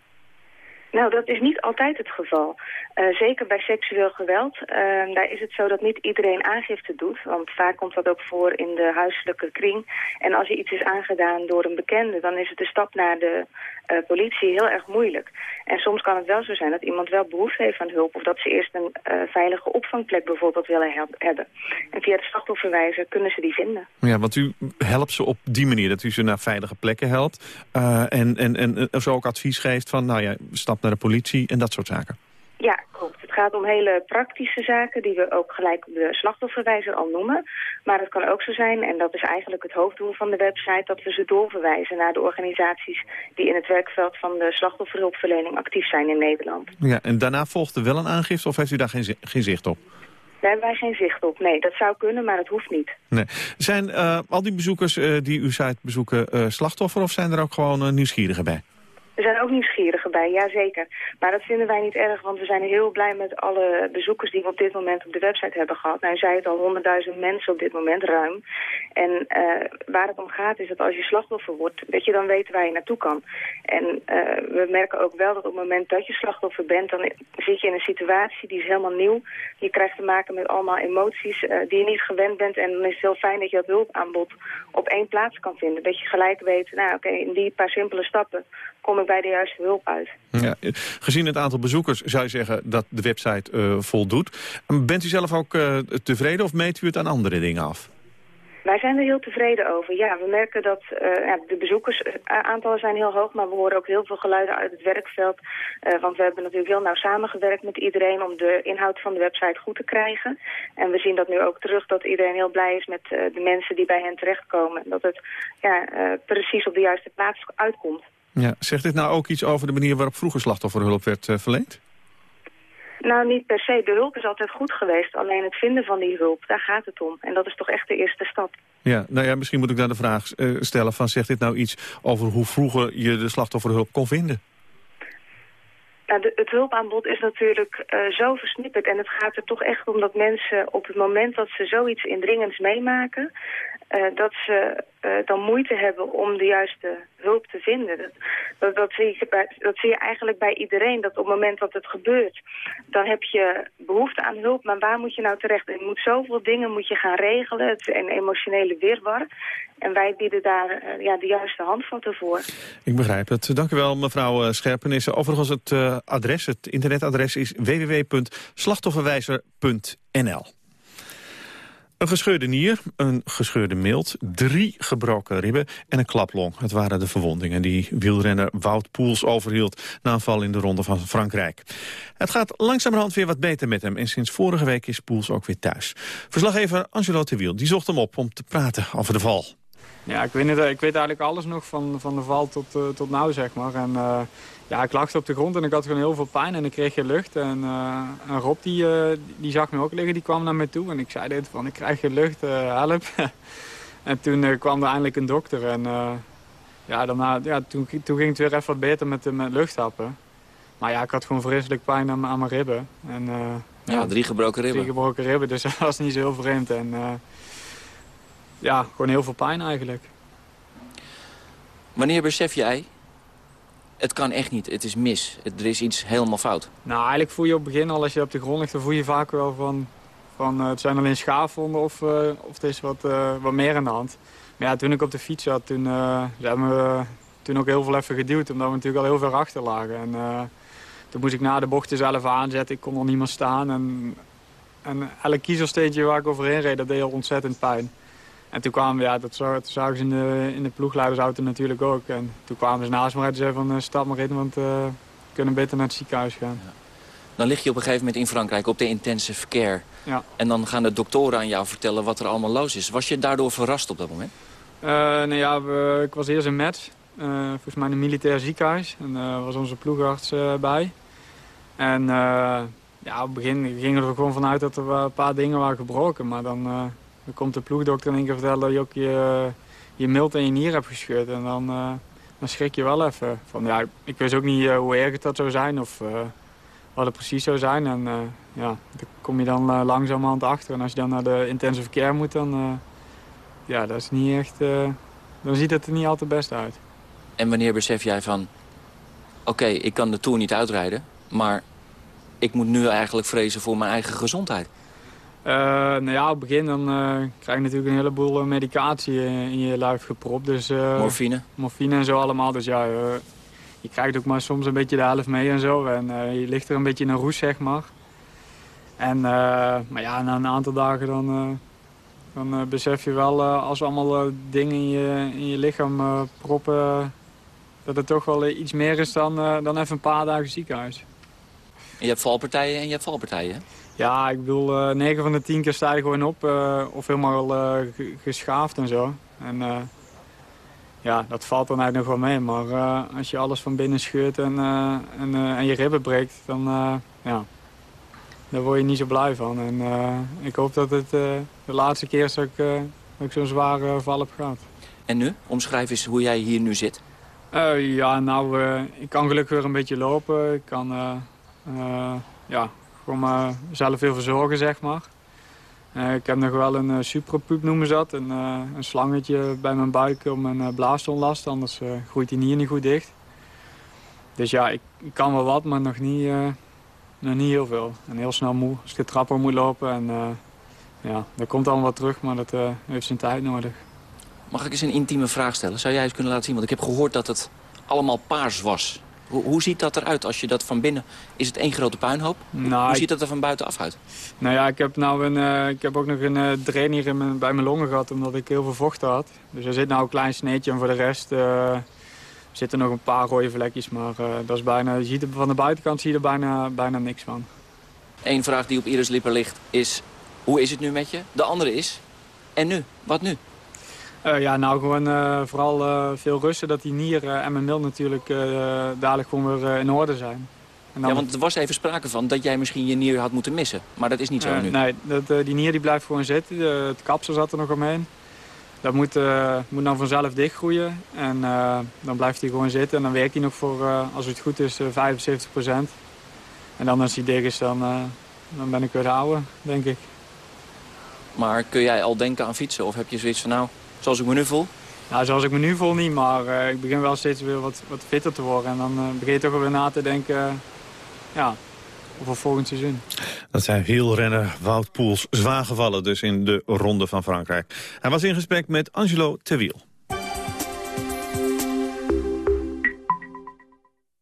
Nou, dat is niet altijd het geval. Uh, zeker bij seksueel geweld. Uh, daar is het zo dat niet iedereen aangifte doet. Want vaak komt dat ook voor in de huiselijke kring. En als je iets is aangedaan door een bekende... dan is het de stap naar de uh, politie heel erg moeilijk. En soms kan het wel zo zijn dat iemand wel behoefte heeft aan hulp... of dat ze eerst een veilige opvangplek bijvoorbeeld willen hebben. En via de slachtofferwijzer kunnen ze die vinden. Ja, want u helpt ze op die manier, dat u ze naar veilige plekken helpt... en, en, en zo ook advies geeft van, nou ja, stap naar de politie en dat soort zaken. Ja, klopt. Het gaat om hele praktische zaken die we ook gelijk de slachtofferwijzer al noemen. Maar het kan ook zo zijn, en dat is eigenlijk het hoofddoel van de website... dat we ze doorverwijzen naar de organisaties die in het werkveld van de slachtofferhulpverlening actief zijn in Nederland. Ja, en daarna volgt er wel een aangifte of heeft u daar geen, geen zicht op? Daar hebben wij geen zicht op. Nee, dat zou kunnen, maar het hoeft niet. Nee. Zijn uh, al die bezoekers uh, die uw site bezoeken uh, slachtoffer of zijn er ook gewoon nieuwsgierigen bij? Er zijn ook nieuwsgierigen bij, jazeker. Maar dat vinden wij niet erg, want we zijn heel blij met alle bezoekers die we op dit moment op de website hebben gehad. Nou, je zei het al, honderdduizend mensen op dit moment, ruim. En uh, waar het om gaat is dat als je slachtoffer wordt, dat je dan weet waar je naartoe kan. En uh, we merken ook wel dat op het moment dat je slachtoffer bent, dan zit je in een situatie die is helemaal nieuw. Je krijgt te maken met allemaal emoties uh, die je niet gewend bent. En dan is het heel fijn dat je dat hulpaanbod op één plaats kan vinden. Dat je gelijk weet, nou oké, in die paar simpele stappen kom ik bij de juiste hulp uit. Ja, gezien het aantal bezoekers zou je zeggen dat de website uh, voldoet. Bent u zelf ook uh, tevreden of meet u het aan andere dingen af? Wij zijn er heel tevreden over. Ja, we merken dat uh, de bezoekersaantallen zijn heel hoog, maar we horen ook heel veel geluiden uit het werkveld. Uh, want we hebben natuurlijk heel nauw samengewerkt met iedereen om de inhoud van de website goed te krijgen. En we zien dat nu ook terug dat iedereen heel blij is met uh, de mensen die bij hen terechtkomen. Dat het ja, precies op de juiste plaats uitkomt. Ja, zegt dit nou ook iets over de manier waarop vroeger slachtofferhulp werd uh, verleend? Nou, niet per se. De hulp is altijd goed geweest. Alleen het vinden van die hulp, daar gaat het om. En dat is toch echt de eerste stap. Ja, nou ja, misschien moet ik dan de vraag uh, stellen van... zegt dit nou iets over hoe vroeger je de slachtofferhulp kon vinden? Nou, de, het hulpaanbod is natuurlijk uh, zo versnipperd. En het gaat er toch echt om dat mensen op het moment dat ze zoiets indringends meemaken... Uh, dat ze uh, dan moeite hebben om de juiste hulp te vinden. Dat, dat, dat, zie je dat zie je eigenlijk bij iedereen. Dat op het moment dat het gebeurt, dan heb je behoefte aan hulp. Maar waar moet je nou terecht? Je moet zoveel dingen moet je gaan regelen. Het is een emotionele wirwar. En wij bieden daar uh, ja, de juiste handvatten voor. Ik begrijp het. Dank u wel, mevrouw Scherpenissen. Overigens, het adres, het internetadres is www.slachtofferwijzer.nl. Een gescheurde nier, een gescheurde milt, drie gebroken ribben en een klaplong. Het waren de verwondingen die wielrenner Wout Poels overhield... na een val in de ronde van Frankrijk. Het gaat langzamerhand weer wat beter met hem... en sinds vorige week is Poels ook weer thuis. Verslaggever Angelo Wiel die zocht hem op om te praten over de val. Ja, ik weet, niet, ik weet eigenlijk alles nog van, van de val tot, uh, tot nou, zeg maar. En, uh, ja, ik lag op de grond en ik had gewoon heel veel pijn en ik kreeg geen lucht. En, uh, en Rob die, die zag me ook liggen, die kwam naar me toe. En ik zei dit van, ik krijg geen lucht, help. en toen kwam er eindelijk een dokter. En ja, daarna, ja, toen, toen ging het weer even wat beter met, met luchthappen. Maar ja, ik had gewoon vreselijk pijn aan, aan mijn ribben. En, ja, drie gebroken ribben. Drie gebroken ribben, dus dat was niet zo heel vreemd. En, ja, gewoon heel veel pijn eigenlijk. Wanneer besef jij, het kan echt niet, het is mis, het- er is iets helemaal fout? Nou, eigenlijk voel je op het begin al, als je op de grond ligt, dan voel je vaak wel van... van eh, het zijn alleen schaafwonden of, eh, of er is wat, eh, wat meer aan de hand. Maar ja, toen ik op de fiets zat, toen hebben we toen ook heel veel even geduwd. Omdat we natuurlijk al heel ver achter lagen. En toen moest ik na de bochten zelf aanzetten. Ik kon nog niet meer staan. En, en elk kiezelsteentje waar ik overheen reed, dat deed al ontzettend pijn. En toen kwamen we, ja, dat zag- dat zagen ze in de, in de ploegleidersauto natuurlijk ook. En toen kwamen ze naast me uit en zeiden van, eh, stap maar in, want eh, we kunnen beter naar het ziekenhuis gaan. Dan lig je op een gegeven moment in Frankrijk op de intensive care. Ja. En dan gaan de doktoren aan jou vertellen wat er allemaal los is. Was je daardoor verrast op dat moment? Eh, nou ja, we- ik was eerst in Metz, eh, volgens mij in een militair ziekenhuis. En daar was onze ploegarts bij. En ja, op het begin gingen we er gewoon vanuit dat er een paar dingen waren gebroken. Maar dan, dan komt de ploegdokter in één keer vertellen dat je ook je, je milt en je nier hebt gescheurd. En dan, eh, dan schrik je wel even. Van, ja, ik wist ook niet eh, hoe erg het dat zou zijn of eh, wat het precies zou zijn. En ja, daar kom je dan uh, langzamerhand achter. En als je dan naar de intensive care moet, dan... ja, dat is niet echt... dan ziet het er niet altijd best uit. En wanneer besef jij van... oké, ik kan de Tour niet uitrijden... maar ik moet nu eigenlijk vrezen voor mijn eigen gezondheid? Eh, nou ja, op het begin dan eh, krijg je natuurlijk een heleboel eh, medicatie in, je lijf gepropt. Dus, Morfine? Morfine en zo allemaal. Dus ja, je krijgt ook maar soms een beetje de helft mee en zo. En je ligt er een beetje in een roes, zeg maar. En, maar ja, na een aantal dagen dan, dan besef je wel... als allemaal eh, dingen in je, in je lichaam proppen... dat het toch wel iets meer is dan, dan even een paar dagen ziekenhuis. En je hebt valpartijen en je hebt valpartijen, hè? Ja, ik bedoel, eh 9 van de 10 keer sta je gewoon op. eh, of helemaal eh, ge- geschaafd en zo. En eh, ja, dat valt dan eigenlijk nog wel mee. Maar eh, als je alles van binnen scheurt en, eh, en, eh, en je ribben breekt, dan eh, ja, daar word je niet zo blij van. En eh, ik hoop dat het eh, de laatste keer is dat ik, eh, ik zo'n zware val heb gehad. En nu? Omschrijf eens hoe jij hier nu zit. Eh, ja, nou, eh, ik kan gelukkig weer een beetje lopen. Ik kan eh, eh, ja, gewoon mezelf veel verzorgen, zeg maar. Eh, ik heb nog wel een uh, suprapup noemen ze dat. Een, eh, een slangetje bij mijn buik om mijn blaasonlast. Anders eh, groeit die nier niet goed dicht. Dus ja, ik, kan wel wat, maar nog niet, eh, nog niet heel veel. En heel snel moe als ik de trap op moet lopen. En eh, ja, dat komt allemaal wat terug, maar dat eh, heeft zijn tijd nodig. Mag ik eens een intieme vraag stellen? Zou jij eens kunnen laten zien? Want ik heb gehoord dat het allemaal paars was. Hoe, hoe ziet dat eruit als je dat van binnen... Is het één grote puinhoop? Nou, hoe ik- ziet dat er van buitenaf uit? Nou ja, ik heb, nou een, eh, ik heb ook nog een eh drain hier in mijn, bij mijn longen gehad, omdat ik heel veel vocht had. Dus er zit nou een klein sneetje en voor de rest eh, zitten nog een paar rode vlekjes. Maar dat is bijna, je ziet er, van de buitenkant zie je er bijna, bijna niks van. Eén vraag die op ieders lippen ligt is... Hoe is het nu met je? De andere is... En nu? Wat nu? Eh, ja, nou gewoon eh, vooral eh, veel rusten, dat die nier en mijn mil natuurlijk dadelijk gewoon weer in orde zijn. En dan- Ja, want er was even sprake van dat jij misschien je nier had moeten missen. Maar dat is niet zo nu. nee, dat, die nier die blijft gewoon zitten. De- het kapsel zat er nog omheen. Dat moet, moet dan vanzelf dichtgroeien. En dan blijft hij gewoon zitten. En dan werkt hij nog voor, als het goed is, eh 75% En dan als hij dicht is, dan, dan ben ik weer de oude, denk ik. Maar kun jij al denken aan fietsen? Of heb je zoiets van nou, zoals ik me nu voel? Nou, zoals ik me nu voel niet, maar eh, ik begin wel steeds weer wat, wat fitter te worden. En dan eh, begin je toch weer na te denken, ja, over volgend seizoen. Dat zijn wielrenner Wout Poels zwaar gevallen dus in de Ronde van Frankrijk. Hij was in gesprek met Angelo Terwiel.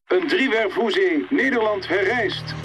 Een driewerfhoezing. Nederland herrijst.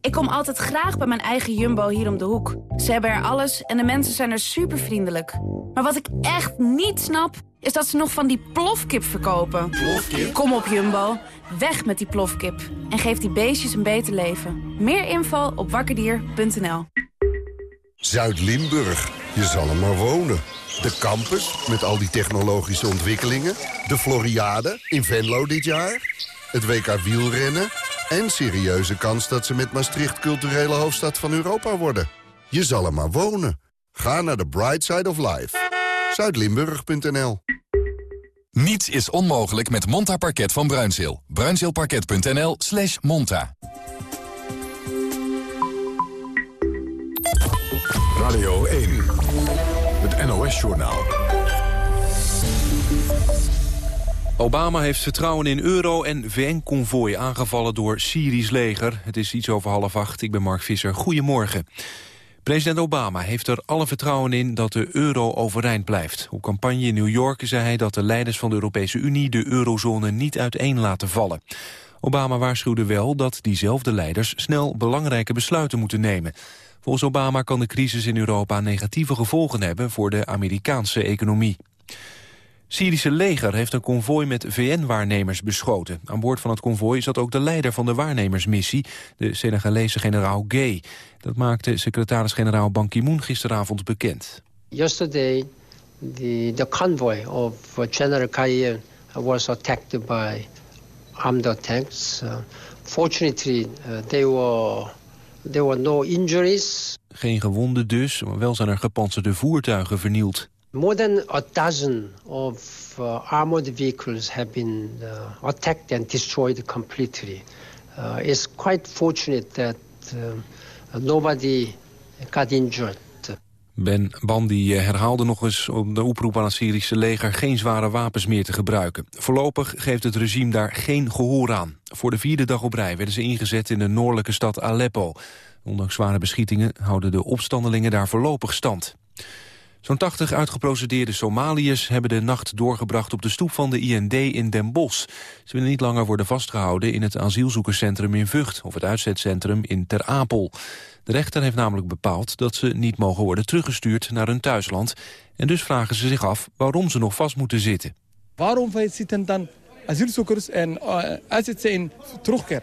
Ik kom altijd graag bij mijn eigen Jumbo hier om de hoek. Ze hebben er alles en de mensen zijn er super vriendelijk. Maar wat ik echt niet snap, is dat ze nog van die plofkip verkopen. Kom op Jumbo, weg met die plofkip. En geef die beestjes een beter leven. Meer info op wakkerdier.nl Zuid-Limburg. Je zal er maar wonen. De campus, met al die technologische ontwikkelingen. De Floriade, in Venlo dit jaar. Het WK wielrennen. En serieuze kans dat ze met Maastricht culturele hoofdstad van Europa worden. Je zal er maar wonen. Ga naar de Bright Side of Life. Zuidlimburg.nl Niets is onmogelijk met Monta Parket van Bruinzeel. Bruinzeelparket.nl slash monta. Radio 1, het NOS-journaal. Obama heeft vertrouwen in euro en VN-convooi aangevallen door Syrisch leger. Het is iets over half acht. Ik ben Mark Visser. Goedemorgen. President Obama heeft er alle vertrouwen in dat de euro overeind blijft. Op campagne in New York zei hij dat de leiders van de Europese Unie de eurozone niet uiteen laten vallen. Obama waarschuwde wel dat diezelfde leiders snel belangrijke besluiten moeten nemen. Volgens Obama kan de crisis in Europa negatieve gevolgen hebben voor de Amerikaanse economie. Syrische leger heeft een konvooi met VN-waarnemers beschoten. Aan boord van het konvooi zat ook de leider van de waarnemersmissie, de Senegalese generaal Gay. Dat maakte secretaris-generaal Ban Ki-moon gisteravond bekend. Yesterday, the, the convoy of General Gaye was attacked by armed tanks. Uh, fortunately, uh, there, were, there were no injuries. Geen gewonden dus, maar wel zijn er gepantserde voertuigen vernield. More than a dozen of uh, armored vehicles have been uh, attacked and destroyed completely. Uh, it's quite fortunate that uh, nobody got injured. Ben Bandi herhaalde nog eens op de oproep aan het Syrische leger geen zware wapens meer te gebruiken. Voorlopig geeft het regime daar geen gehoor aan. Voor de vierde dag op rij werden ze ingezet in de noordelijke stad Aleppo. Ondanks zware beschietingen houden de opstandelingen daar voorlopig stand. Zo'n 80 uitgeprocedeerde Somaliërs hebben de nacht doorgebracht op de stoep van de IND in Den Bosch. Ze willen niet langer worden vastgehouden in het asielzoekerscentrum in Vught of het uitzetcentrum in Ter Apel. De rechter heeft namelijk bepaald dat ze niet mogen worden teruggestuurd naar hun thuisland. En dus vragen ze zich af waarom ze nog vast moeten zitten. Waarom zitten dan asielzoekers en uh, uitzetten in terugkeer?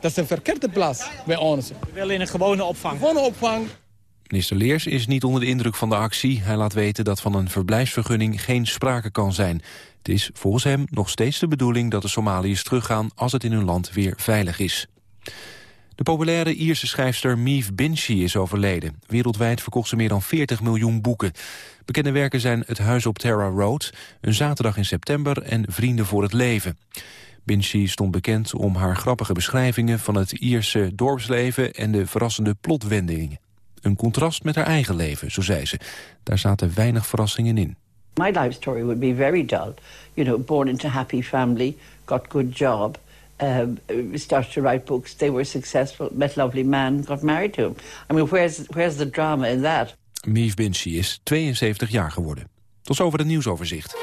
Dat is een verkeerde plaats bij ons. We willen in een gewone opvang. Gewone opvang. Minister Leers is niet onder de indruk van de actie. Hij laat weten dat van een verblijfsvergunning geen sprake kan zijn. Het is volgens hem nog steeds de bedoeling dat de Somaliërs teruggaan... als het in hun land weer veilig is. De populaire Ierse schrijfster Maeve Binchy is overleden. Wereldwijd verkocht ze meer dan 40 miljoen boeken. Bekende werken zijn Het Huis op Tara Road... Een Zaterdag in September en Vrienden voor het Leven. Binchy stond bekend om haar grappige beschrijvingen... van het Ierse dorpsleven en de verrassende plotwendingen. Een contrast met haar eigen leven, zo zei ze. Daar zaten weinig verrassingen in. My life story would be very dull. You know, born into a happy family, got good job, um, started to write books, they were successful, met lovely man, got married to him. I mean, where's, where's the drama in that? Mief Binchy is 72 jaar geworden. Tot over het nieuwsoverzicht.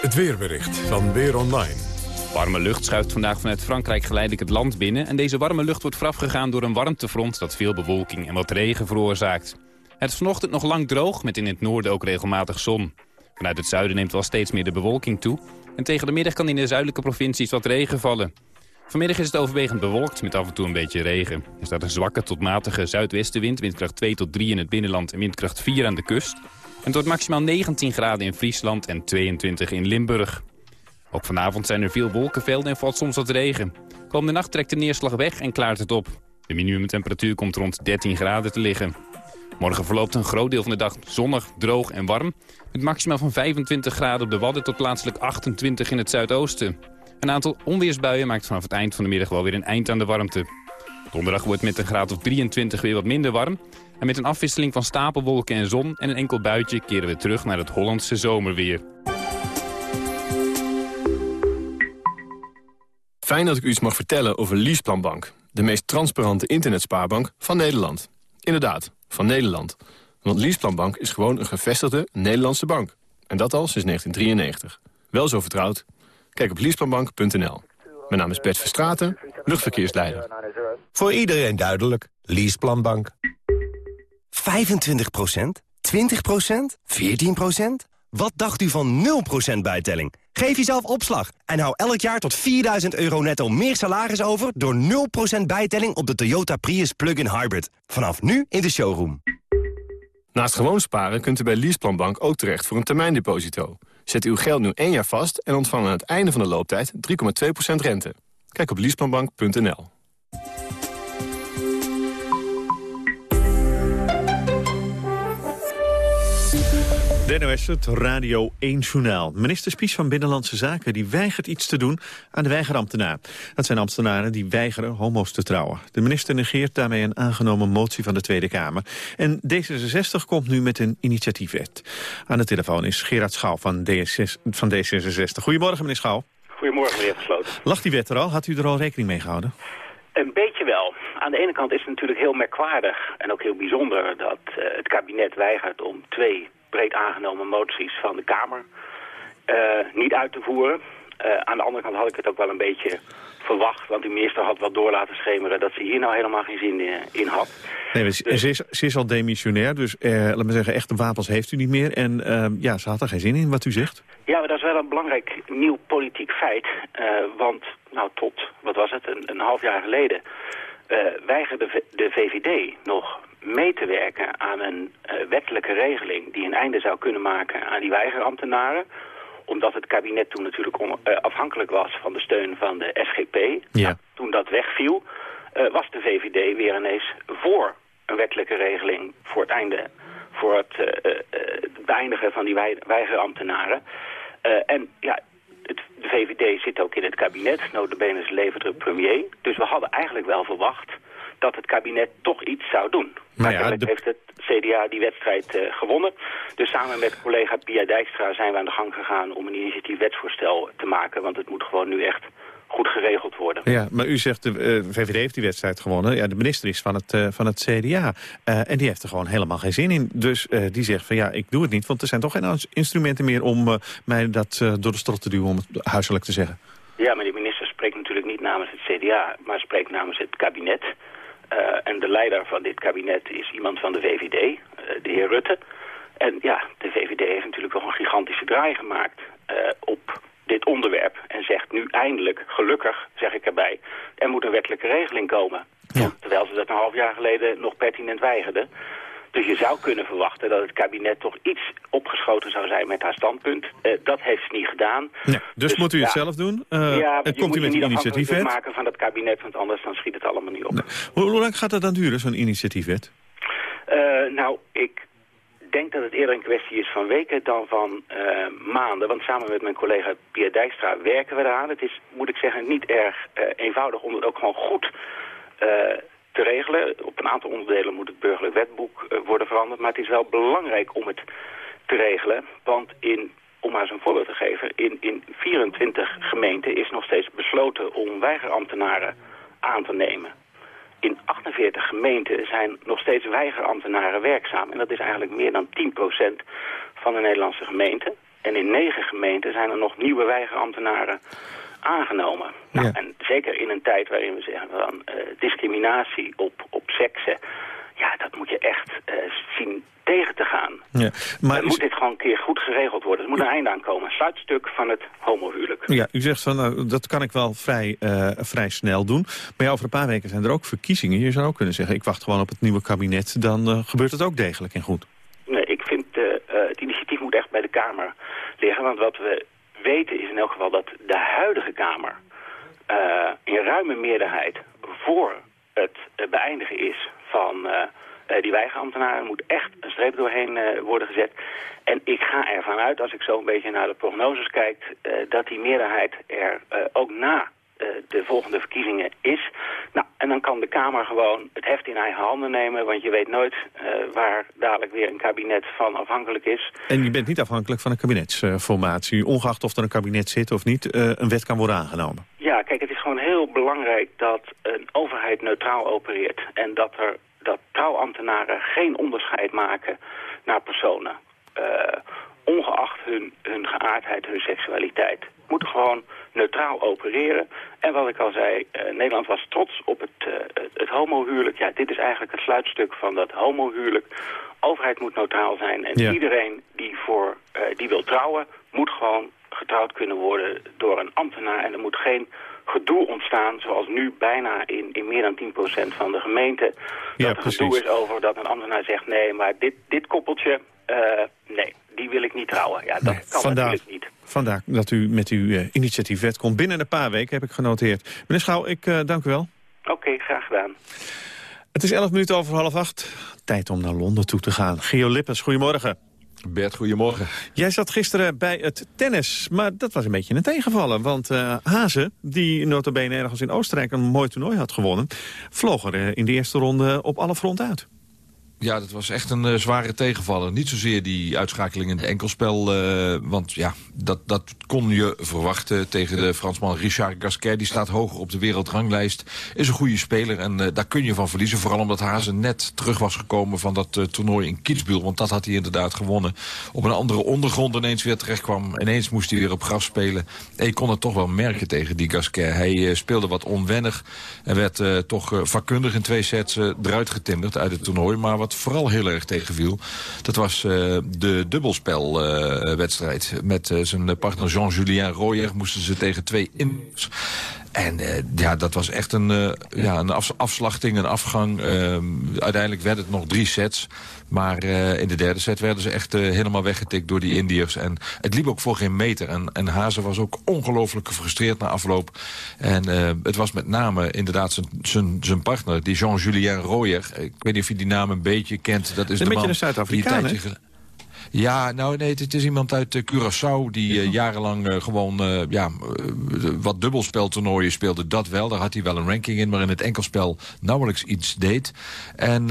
Het weerbericht van Weer Online. Warme lucht schuift vandaag vanuit Frankrijk geleidelijk het land binnen... en deze warme lucht wordt voorafgegaan door een warmtefront... dat veel bewolking en wat regen veroorzaakt. Het is vanochtend nog lang droog, met in het noorden ook regelmatig zon. Vanuit het zuiden neemt wel steeds meer de bewolking toe... en tegen de middag kan in de zuidelijke provincies wat regen vallen. Vanmiddag is het overwegend bewolkt met af en toe een beetje regen. Er staat een zwakke tot matige zuidwestenwind, windkracht 2 tot 3 in het binnenland... en windkracht 4 aan de kust. En tot maximaal 19 graden in Friesland en 22 in Limburg. Ook vanavond zijn er veel wolkenvelden en valt soms wat regen. Komende nacht trekt de neerslag weg en klaart het op. De minimumtemperatuur komt rond 13 graden te liggen. Morgen verloopt een groot deel van de dag zonnig, droog en warm. Met maximaal van 25 graden op de Wadden tot plaatselijk 28 in het zuidoosten. Een aantal onweersbuien maakt vanaf het eind van de middag wel weer een eind aan de warmte. Donderdag wordt met een graad of 23 weer wat minder warm. En met een afwisseling van stapelwolken en zon en een enkel buitje keren we terug naar het Hollandse zomerweer. Fijn dat ik u iets mag vertellen over Leaseplanbank. De meest transparante internetspaarbank van Nederland. Inderdaad, van Nederland. Want Leaseplanbank is gewoon een gevestigde Nederlandse bank. En dat al sinds 1993. Wel zo vertrouwd? Kijk op leaseplanbank.nl. Mijn naam is Bert Verstraten, luchtverkeersleider. Voor iedereen duidelijk. Leaseplanbank. 25% 20% 14 Wat dacht u van 0% bijtelling? Geef jezelf opslag en hou elk jaar tot 4000 euro netto meer salaris over... door 0% bijtelling op de Toyota Prius Plug-in Hybrid. Vanaf nu in de showroom. Naast gewoon sparen kunt u bij Leaseplanbank ook terecht voor een termijndeposito. Zet uw geld nu één jaar vast en ontvang aan het einde van de looptijd 3,2% rente. Kijk op leaseplanbank.nl. De NOS, het Radio 1 Journaal. Minister Spies van Binnenlandse Zaken die weigert iets te doen aan de weigerambtenaar. Dat zijn ambtenaren die weigeren homo's te trouwen. De minister negeert daarmee een aangenomen motie van de Tweede Kamer. En D66 komt nu met een initiatiefwet. Aan de telefoon is Gerard Schouw van, DS, van D66. Goedemorgen, meneer Schouw. Goedemorgen, meneer Gesloten. Lag die wet er al? Had u er al rekening mee gehouden? Een beetje wel. Aan de ene kant is het natuurlijk heel merkwaardig en ook heel bijzonder dat uh, het kabinet weigert om twee breed aangenomen moties van de Kamer uh, niet uit te voeren. Uh, aan de andere kant had ik het ook wel een beetje verwacht, want de minister had wel door laten schemeren dat ze hier nou helemaal geen zin in, in had. Nee, dus, ze, is, ze is al demissionair, dus uh, laat me zeggen, echte wapens heeft u niet meer. En ja, ze had er geen zin in, wat u zegt. Ja, maar dat is wel een belangrijk nieuw politiek feit. want nou, tot, wat was het, een, een half jaar geleden... weigerde de VVD nog mee te werken aan een uh, wettelijke regeling... die een einde zou kunnen maken aan die weigerambtenaren omdat het kabinet toen natuurlijk on, uh, afhankelijk was van de steun van de SGP. Ja. Nou, toen dat wegviel, uh, was de VVD weer ineens voor een wettelijke regeling voor het einde, voor het beëindigen van die weigerambtenaren. en ja, het, de VVD zit ook in het kabinet, notabene is levert premier. Dus we hadden eigenlijk wel verwacht dat het kabinet toch iets zou doen. Maar ja, de... heeft het CDA die wedstrijd uh, gewonnen. Dus samen met collega Pia Dijkstra zijn we aan de gang gegaan om een initiatief wetsvoorstel te maken. Want het moet gewoon nu echt goed geregeld worden. Ja, maar u zegt de uh, VVD heeft die wedstrijd gewonnen. Ja, de minister is van het, uh, van het CDA. Uh, en die heeft er gewoon helemaal geen zin in. Dus die zegt van ja, ik doe het niet. Want er zijn toch geen instrumenten meer om mij dat door de strot te duwen, om het huiselijk te zeggen. Ja, maar die minister spreekt natuurlijk niet namens het CDA, maar spreekt namens het kabinet. Uh, en de leider van dit kabinet is iemand van de VVD, uh, de heer Rutte. En ja, de VVD heeft natuurlijk wel een gigantische draai gemaakt uh, op dit onderwerp. En zegt nu eindelijk, gelukkig zeg ik erbij, er moet een wettelijke regeling komen. Ja. Terwijl ze dat een half jaar geleden nog pertinent weigerden. Dus je zou kunnen verwachten dat het kabinet toch iets opgeschoten zou zijn met haar standpunt. Uh, dat heeft ze niet gedaan. Ja, dus, dus, moet u het ja, zelf doen? Uh, ja, en komt u met een initiatiefwet? maken van het kabinet, want anders dan schiet het allemaal niet op. Nee. Hoe, hoe lang gaat dat dan duren, zo'n initiatiefwet? Uh, nou, ik denk dat het eerder een kwestie is van weken dan van maanden. Want samen met mijn collega Pia Dijkstra werken we eraan. Het is, moet ik zeggen, niet erg eenvoudig om het ook gewoon goed te regelen. Op een aantal onderdelen moet het burgerlijk wetboek uh, worden veranderd. Maar het is wel belangrijk om het te regelen. Want in, om maar eens een voorbeeld te geven... in, in 24 gemeenten is nog steeds besloten om weigerambtenaren aan te nemen. In 48 gemeenten zijn nog steeds weigerambtenaren werkzaam. En dat is eigenlijk meer dan 10% van de Nederlandse gemeenten. En in 9 gemeenten zijn er nog nieuwe weigerambtenaren aangenomen. Nou. En zeker in een tijd waarin we zeggen van eh, discriminatie op, op seksen... ja, dat moet je echt eh, zien tegen te gaan. Ja. Maar Dan is- moet dit gewoon een keer goed geregeld worden. Er moet een einde aan komen. Een sluitstuk van het homohuwelijk. Ja, u zegt van, nou, dat kan ik wel vrij, eh, vrij snel doen. Maar ja, over een paar weken zijn er ook verkiezingen. Je zou ook kunnen zeggen, ik wacht gewoon op het nieuwe kabinet. Dan gebeurt het ook degelijk en goed. Nee, ik vind eh, het initiatief moet echt bij de Kamer liggen. Want wat we weten is in elk geval dat de huidige Kamer eh, in ruime meerderheid voor het beëindigen is van eh, die weigerambtenaren. Er moet echt een streep doorheen worden gezet. En ik ga ervan uit, als ik zo een beetje naar de prognoses kijk, dat die meerderheid er ook na de volgende verkiezingen is. Nou, en dan kan de Kamer gewoon het heft in eigen handen nemen, want je weet nooit eh, waar dadelijk weer een kabinet van afhankelijk is. En je bent niet afhankelijk van een kabinetsformatie. Ongeacht of er een kabinet zit of niet, eh, een wet kan worden aangenomen. Ja, kijk, het is gewoon heel belangrijk dat een overheid neutraal opereert. En dat, er, dat trouwambtenaren geen onderscheid maken naar personen. Eh, ongeacht hun, hun geaardheid, hun seksualiteit. Moeten gewoon neutraal opereren. En wat ik al zei, eh, Nederland was trots op het, eh, het, het homohuwelijk. Ja, dit is eigenlijk het sluitstuk van dat homohuwelijk. Overheid moet neutraal zijn. En Ja. iedereen die, voor, eh, die wil trouwen, moet gewoon getrouwd kunnen worden door een ambtenaar. En er moet geen gedoe ontstaan, zoals nu bijna in, in meer dan 10% van de gemeente. Dat er gedoe is over dat een ambtenaar zegt, nee, maar dit, dit koppeltje, nee, die wil ik niet trouwen. Ja, dat kan vandaar, natuurlijk niet. Vandaar dat u met uw uh, initiatiefwet komt. Binnen een paar weken heb ik genoteerd. Meneer Schouw, ik uh, dank u wel. Oké, graag gedaan. Het is 11 minuten over half acht. Tijd om naar Londen toe te gaan. Geo Lippens, goedemorgen. Bert, goedemorgen. Jij zat gisteren bij het tennis, maar dat was een beetje een tegenvallen. Want uh, Hazen, die notabene ergens in Oostenrijk een mooi toernooi had gewonnen... vloog er in de eerste ronde op alle fronten uit. Ja, dat was echt een uh, zware tegenvaller. Niet zozeer die uitschakeling in het enkelspel. Uh, want ja, dat, dat kon je verwachten tegen de Fransman Richard Gasquet. Die staat hoger op de wereldranglijst. Is een goede speler en uh, daar kun je van verliezen. Vooral omdat Hazen net terug was gekomen van dat toernooi in Kitzbühel. Want dat had hij inderdaad gewonnen. Op een andere ondergrond ineens weer terecht kwam. Ineens moest hij weer op gras spelen. En je kon het toch wel merken tegen die Gasquet. Hij speelde wat onwennig. En werd toch vakkundig in twee sets eruit getimmerd uit het toernooi. Maar wat vooral heel erg tegenviel... dat was uh, de dubbelspelwedstrijd. Met uh, zijn partner Jean-Julien Royer moesten ze tegen twee in... En uh, ja, dat was echt een, uh, ja, een af, afslachting, een afgang. Uh, uiteindelijk werd het nog drie sets. Maar uh, in de derde set werden ze echt helemaal weggetikt door die Indiërs. En het liep ook voor geen meter. En, en Hazen was ook ongelooflijk gefrustreerd na afloop. En het was met name inderdaad zijn partner, die Jean-Julien Royer. Ik weet niet of je die naam een beetje kent. Dat is een de beetje man een Zuid-Afrikaan? Ja, nou nee, het is iemand uit uh, Curaçao die uh, jarenlang uh, gewoon ja, wat dubbelspeltoernooien speelde. Dat wel, daar had hij wel een ranking in, maar in het enkelspel nauwelijks iets deed. En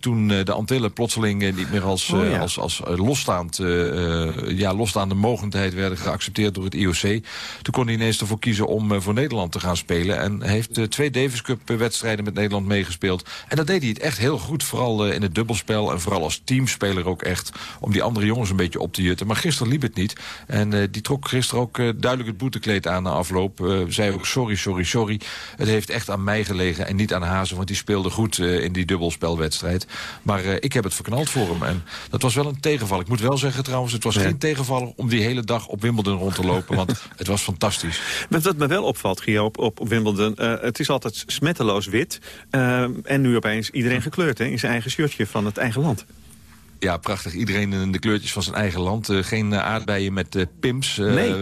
toen de Antillen plotseling niet meer als, oh, ja. als, als losstaand, ja, losstaande mogendheid werden geaccepteerd door het IOC. Toen kon hij ineens ervoor kiezen om voor Nederland te gaan spelen. En heeft twee Davis Cup wedstrijden met Nederland meegespeeld. En dat deed hij het echt heel goed, vooral in het dubbelspel en vooral als teamspeler ook echt. Om die andere jongens een beetje op te jutten. Maar gisteren liep het niet. En uh, die trok gisteren ook uh, duidelijk het boetekleed aan na afloop. Uh, zei ook sorry, sorry, sorry. Het heeft echt aan mij gelegen en niet aan Hazen. Want die speelde goed in die dubbelspelwedstrijd. Maar ik heb het verknald voor hem. En dat was wel een tegenval. Ik moet wel zeggen trouwens, het was ja. geen tegenvaller... om die hele dag op Wimbledon rond te lopen. want het was fantastisch. Wat, wat me wel opvalt, Gio, op, op, op Wimbledon... het is altijd smetteloos wit. en nu opeens iedereen gekleurd hè, in zijn eigen shirtje van het eigen land. Ja, prachtig. Iedereen in de kleurtjes van zijn eigen land. Uh, geen uh, aardbeien met uh, pimps. Nee.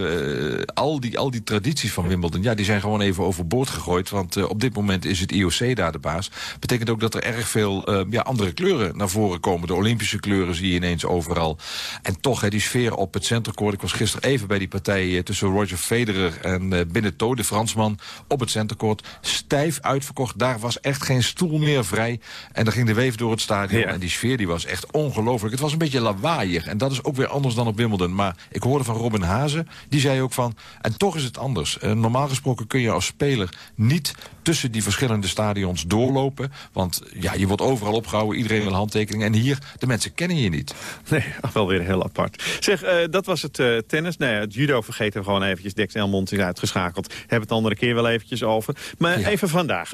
al, die, al die tradities van Wimbledon, ja, die zijn gewoon even overboord gegooid. Want op dit moment is het IOC daar de baas. Betekent ook dat er erg veel ja, andere kleuren naar voren komen. De Olympische kleuren zie je ineens overal. En toch, hè, die sfeer op het centercourt. Ik was gisteren even bij die partij tussen Roger Federer en uh, Binneto, de Fransman, op het centercourt. Stijf uitverkocht. Daar was echt geen stoel meer vrij. En dan ging de weef door het stadion. Ja. En die sfeer die was echt ongelooflijk ongelooflijk. Het was een beetje lawaaiig. En dat is ook weer anders dan op Wimbledon. Maar ik hoorde van Robin Hazen, die zei ook van... en toch is het anders. Uh, normaal gesproken kun je als speler niet tussen die verschillende stadions doorlopen. Want ja, je wordt overal opgehouden, iedereen wil handtekeningen. En hier, de mensen kennen je niet. Nee, wel weer heel apart. Zeg, uh, dat was het uh, tennis. Nee, het judo vergeten we gewoon eventjes. Dex Elmond is uitgeschakeld. Hebben het de andere keer wel eventjes over. Maar ja. even vandaag.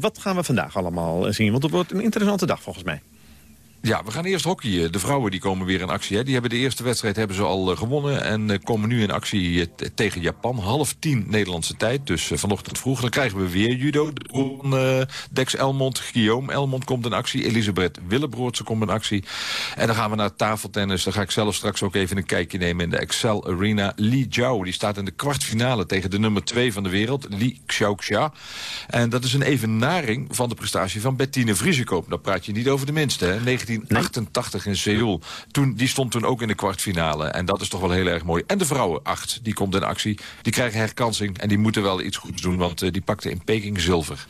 Wat gaan we vandaag allemaal zien? Want het wordt een interessante dag volgens mij. Ja, we gaan eerst hockeyen. De vrouwen die komen weer in actie. Hè. Die hebben de eerste wedstrijd hebben ze al uh, gewonnen. En uh, komen nu in actie tegen Japan. Half tien Nederlandse tijd. Dus vanochtend vroeg. Dan krijgen we weer judo. Dex Elmond, Guillaume Elmond komt in actie. Elisabeth Willebroortse komt in actie. En dan gaan we naar tafeltennis. Dan ga ik zelf straks ook even een kijkje nemen in de Excel Arena. Li Jiao, die staat in de kwartfinale tegen de nummer 2 van de wereld. Li Xiaoxia. En dat is een evenaring van de prestatie van Bettine Vriesekoop. Dan praat je niet over de minste, hè. 19 1988 in Seoul. Toen, die stond toen ook in de kwartfinale. En dat is toch wel heel erg mooi. En de vrouwen, acht, die komt in actie. Die krijgen herkansing en die moeten wel iets goeds doen. Want uh, die pakte in Peking zilver.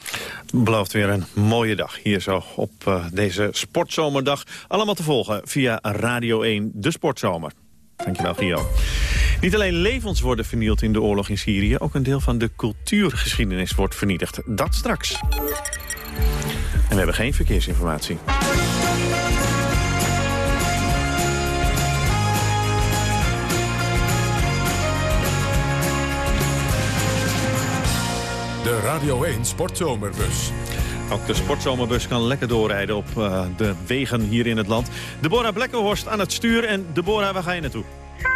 Het belooft weer een mooie dag hier zo op uh, deze sportzomerdag. Allemaal te volgen via Radio 1, de sportzomer. Dankjewel, Gio. Niet alleen levens worden vernield in de oorlog in Syrië... ook een deel van de cultuurgeschiedenis wordt vernietigd. Dat straks. En we hebben geen verkeersinformatie. Radio 1 Sportzomerbus. Ook de sportzomerbus kan lekker doorrijden op uh, de wegen hier in het land. Deborah Blekkenhorst aan het stuur. En Deborah, waar ga je naartoe?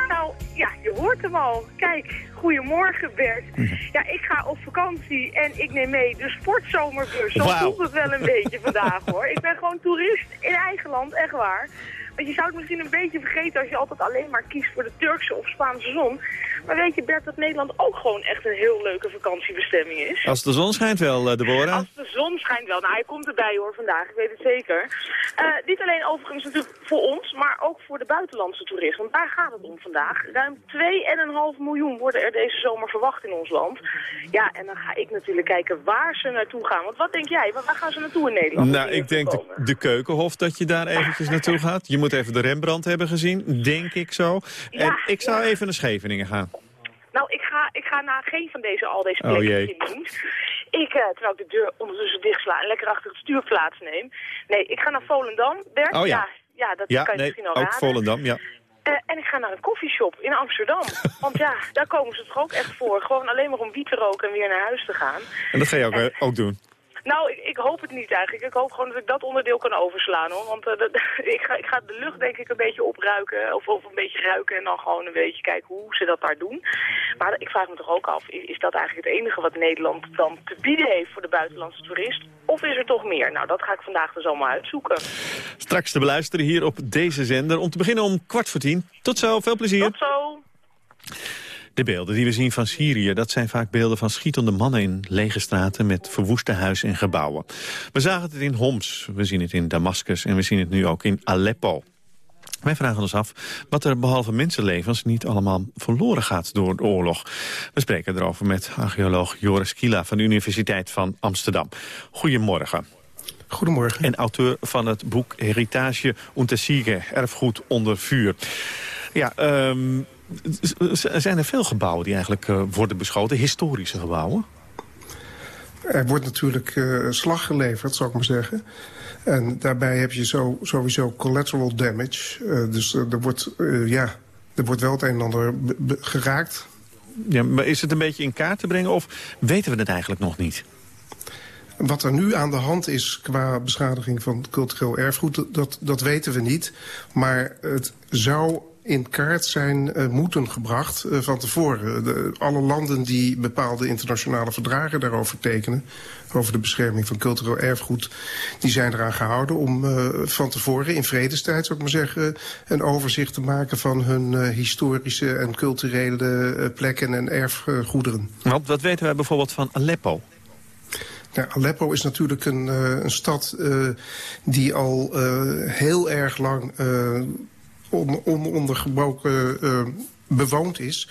Nou, Ja, je hoort hem al. Kijk, goedemorgen Bert. Ja, ik ga op vakantie en ik neem mee de sportzomerbus. Zo voelt het wel een beetje vandaag hoor. Ik ben gewoon toerist in eigen land, echt waar. Want je zou het misschien een beetje vergeten als je altijd alleen maar kiest voor de Turkse of Spaanse zon. Maar weet je Bert dat Nederland ook gewoon echt een heel leuke vakantiebestemming is? Als de zon schijnt wel, eh, Deborah. Als de zon schijnt wel. Nou, hij komt erbij hoor vandaag, ik weet het zeker. Eh, niet alleen overigens natuurlijk voor ons, maar ook voor de buitenlandse toeristen. Want daar gaat het om vandaag. Ruim 2,5 miljoen worden er deze zomer verwacht in ons land. Ja, en dan ga ik natuurlijk kijken waar ze naartoe gaan. Want wat denk jij? Waar gaan ze naartoe in Nederland? Nou, ik denk de, de Keukenhof dat je daar eventjes naartoe gaat. Je moet even de Rembrandt hebben gezien, denk ik zo. En Ja, ik zou even naar Scheveningen gaan. Nou, ik ga, ik ga naar geen van deze, al deze Oh, plekken jee. die je noemt. Ik, eh, terwijl ik de deur ondertussen dichtsla en lekker achter het stuur plaatsneem. Nee, ik ga naar Volendam, Bert. Oh ja. ja. ja, dat Ja, kan je nee, misschien al ook raden. Volendam, ja. Eh, en ik ga naar een koffieshop in Amsterdam. Want ja, daar komen ze toch ook echt voor. Gewoon alleen maar om wiet te roken en weer naar huis te gaan. En dat ga je ook, eh, ook doen. Nou, ik, ik hoop het niet eigenlijk. Ik hoop gewoon dat ik dat onderdeel kan overslaan hoor. Want eh, dat- ik, ga, ik ga de lucht denk ik een beetje opruiken. Of, of een beetje ruiken en dan gewoon een beetje kijken hoe ze dat daar doen. Maar ik vraag me toch ook af, is dat eigenlijk het enige wat Nederland dan te bieden heeft voor de buitenlandse toerist? Of is er toch meer? Nou, dat ga ik vandaag dus allemaal uitzoeken. Straks te beluisteren hier op deze zender. Om te beginnen om kwart voor tien. Tot zo, veel plezier. Tot zo. De beelden die we zien van Syrië, dat zijn vaak beelden van schietende mannen in lege straten met verwoeste huizen en gebouwen. We zagen het in Homs, we zien het in Damascus en we zien het nu ook in Aleppo. Wij vragen ons af wat er behalve mensenlevens niet allemaal verloren gaat door de oorlog. We spreken erover met archeoloog Joris Kila van de Universiteit van Amsterdam. Goedemorgen. Goedemorgen. En auteur van het boek Heritage und Siege, Erfgoed onder vuur. Ja, z- zijn er veel gebouwen die eigenlijk eh, worden beschoten, historische gebouwen? Er wordt natuurlijk eh, slag geleverd, zou ik maar zeggen. En daarbij heb je zo, sowieso collateral damage. Eh, dus er, wordt, ja, er wordt wel het een en ander geraakt. Ja, maar is het een beetje in kaart te brengen of weten we het eigenlijk nog niet? Wat er nu aan de hand is qua beschadiging van cultureel erfgoed, dat, dat weten we niet. Maar het zou in kaart zijn eh, moeten gebracht eh, van tevoren. De, alle landen die bepaalde internationale verdragen daarover tekenen... over de bescherming van cultureel erfgoed... die zijn eraan gehouden om eh, van tevoren in vredestijd, zou ik maar zeggen... een overzicht te maken van hun eh, historische en culturele eh, plekken en erfgoederen. Want wat weten wij bijvoorbeeld van Aleppo? Nou, Aleppo is natuurlijk een, eh, een stad eh, die al eh, heel erg lang eh, on, onondergebroken eh, bewoond is.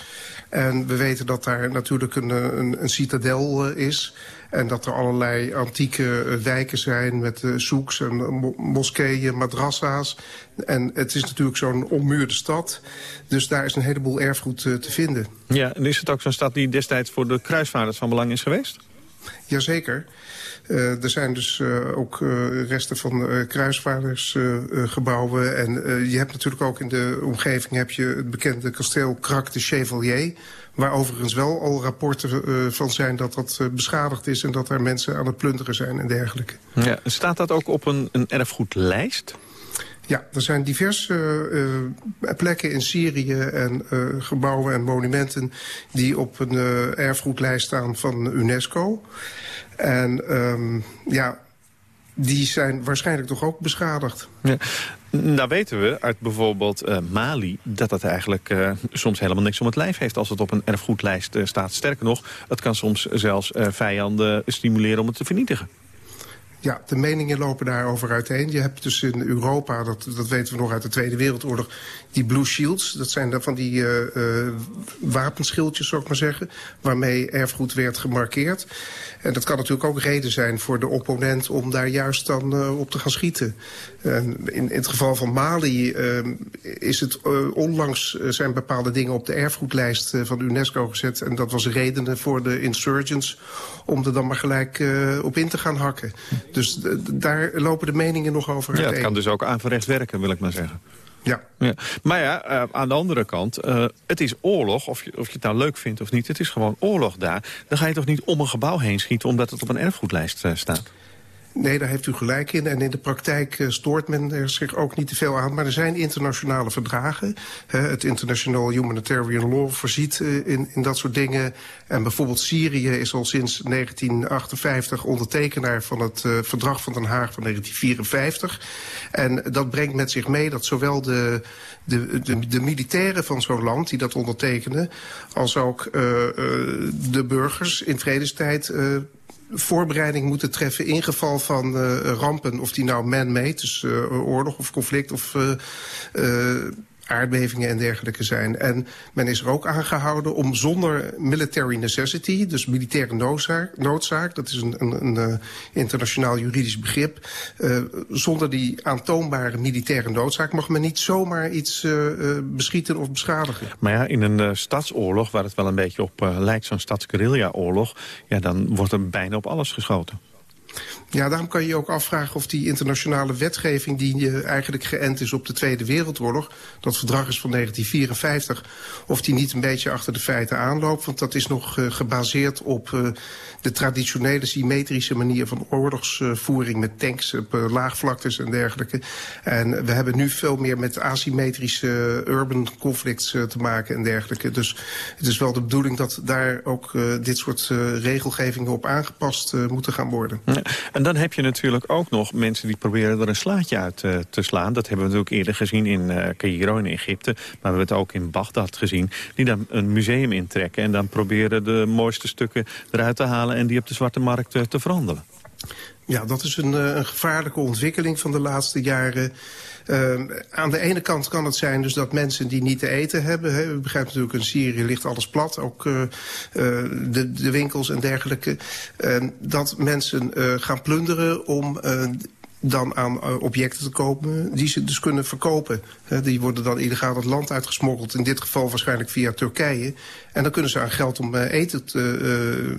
En we weten dat daar natuurlijk een, eh, een, een citadel eh, is. En dat er allerlei antieke wijken zijn met soeks en mo moskeeën, madrassa's. En het is natuurlijk zo'n ommuurde stad. Dus daar is een heleboel erfgoed te vinden. Ja, en is het ook zo'n stad die destijds voor de kruisvaarders van belang is geweest? Jazeker. Uh, er zijn dus uh, ook uh, resten van kruisvaardersgebouwen. en je hebt natuurlijk ook in de omgeving heb je het bekende kasteel Krak de Chevalier. Waar overigens wel al rapporten van zijn dat dat beschadigd is... en dat er mensen aan het plunderen zijn en dergelijke. Ja, staat dat ook op een, een erfgoedlijst? Ja, er zijn diverse uh, plekken in Syrië en uh, gebouwen en monumenten... die op een erfgoedlijst staan van UNESCO. En um, ja, die zijn waarschijnlijk toch ook beschadigd. Ja. Nou weten we uit bijvoorbeeld Mali dat dat eigenlijk soms helemaal niks om het lijf heeft als het op een erfgoedlijst staat. Sterker nog, het kan soms zelfs vijanden stimuleren om het te vernietigen. Ja, de meningen lopen daarover uiteen. Je hebt dus in Europa, dat, dat weten we nog uit de Tweede Wereldoorlog... die Blue Shields, dat zijn van die uh, wapenschildjes, zou ik maar zeggen... waarmee erfgoed werd gemarkeerd. En dat kan natuurlijk ook reden zijn voor de opponent... om daar juist dan uh, op te gaan schieten. In, in het geval van Mali is het onlangs... zijn bepaalde dingen op de erfgoedlijst van UNESCO gezet... en dat was redenen voor de insurgents... om er dan maar gelijk op in te gaan hakken. Dus daar lopen de meningen nog over Ja, het kan dus ook averechts werken, wil ik maar zeggen. Ja. ja. Maar ja, uh, aan de andere kant, uh, het is oorlog, of je, of je het nou leuk vindt of niet. Het is gewoon oorlog daar. Dan ga je toch niet om een gebouw heen schieten omdat het op een erfgoedlijst uh, staat? Nee, daar heeft u gelijk in. En in de praktijk uh, stoort men er zich ook niet te veel aan. Maar er zijn internationale verdragen. Uh, het International Humanitarian Law voorziet uh, in, in dat soort dingen. En bijvoorbeeld Syrië is al sinds 1958 ondertekenaar van het verdrag van Den Haag van 1954. En dat brengt met zich mee dat zowel de, de, de, de militairen van zo'n land die dat ondertekenen... als ook de burgers in vredestijd voorbereiding moeten treffen in geval van uh, rampen. Of die nou man-made, dus oorlog of conflict of uh, aardbevingen en dergelijke zijn. En men is er ook aangehouden om zonder military necessity... dus militaire noodzaak, noodzaak dat is een, een, een uh, internationaal juridisch begrip... Uh, zonder die aantoonbare militaire noodzaak... mag men niet zomaar iets uh, beschieten of beschadigen. Maar ja, in een stadsoorlog, waar het wel een beetje op lijkt... zo'n stadsguerrilla-oorlog, ja, dan wordt er bijna op alles geschoten. Ja, daarom kan je je ook afvragen of die internationale wetgeving... die eigenlijk geënt is op de Tweede Wereldoorlog... dat verdrag is van 1954... of die niet een beetje achter de feiten aanloopt. Want dat is nog uh, gebaseerd op uh, de traditionele symmetrische manier... van oorlogsvoering met tanks op laagvlaktes en dergelijke. En we hebben nu veel meer met asymmetrische urban conflicts te maken en dergelijke. Dus het is wel de bedoeling dat daar ook dit soort regelgevingen op aangepast moeten gaan worden. Ja. En dan heb je natuurlijk ook nog mensen die proberen er een slaatje uit uh, te slaan. Dat hebben we natuurlijk eerder gezien in uh, Cairo in Egypte. Maar we hebben het ook in Bagdad gezien. Die dan een museum intrekken en dan proberen de mooiste stukken eruit te halen... en die op de zwarte markt uh, te verhandelen. Ja, dat is een, een gevaarlijke ontwikkeling van de laatste jaren... Uh, aan de ene kant kan het zijn dus dat mensen die niet te eten hebben... Hè, u begrijpt natuurlijk, in Syrië ligt alles plat, ook uh, de, de winkels en dergelijke... dat mensen gaan plunderen om dan aan uh, objecten te kopen die ze dus kunnen verkopen. Die worden dan illegaal het land uitgesmokkeld. In dit geval waarschijnlijk via Turkije. En dan kunnen ze aan geld om uh, eten te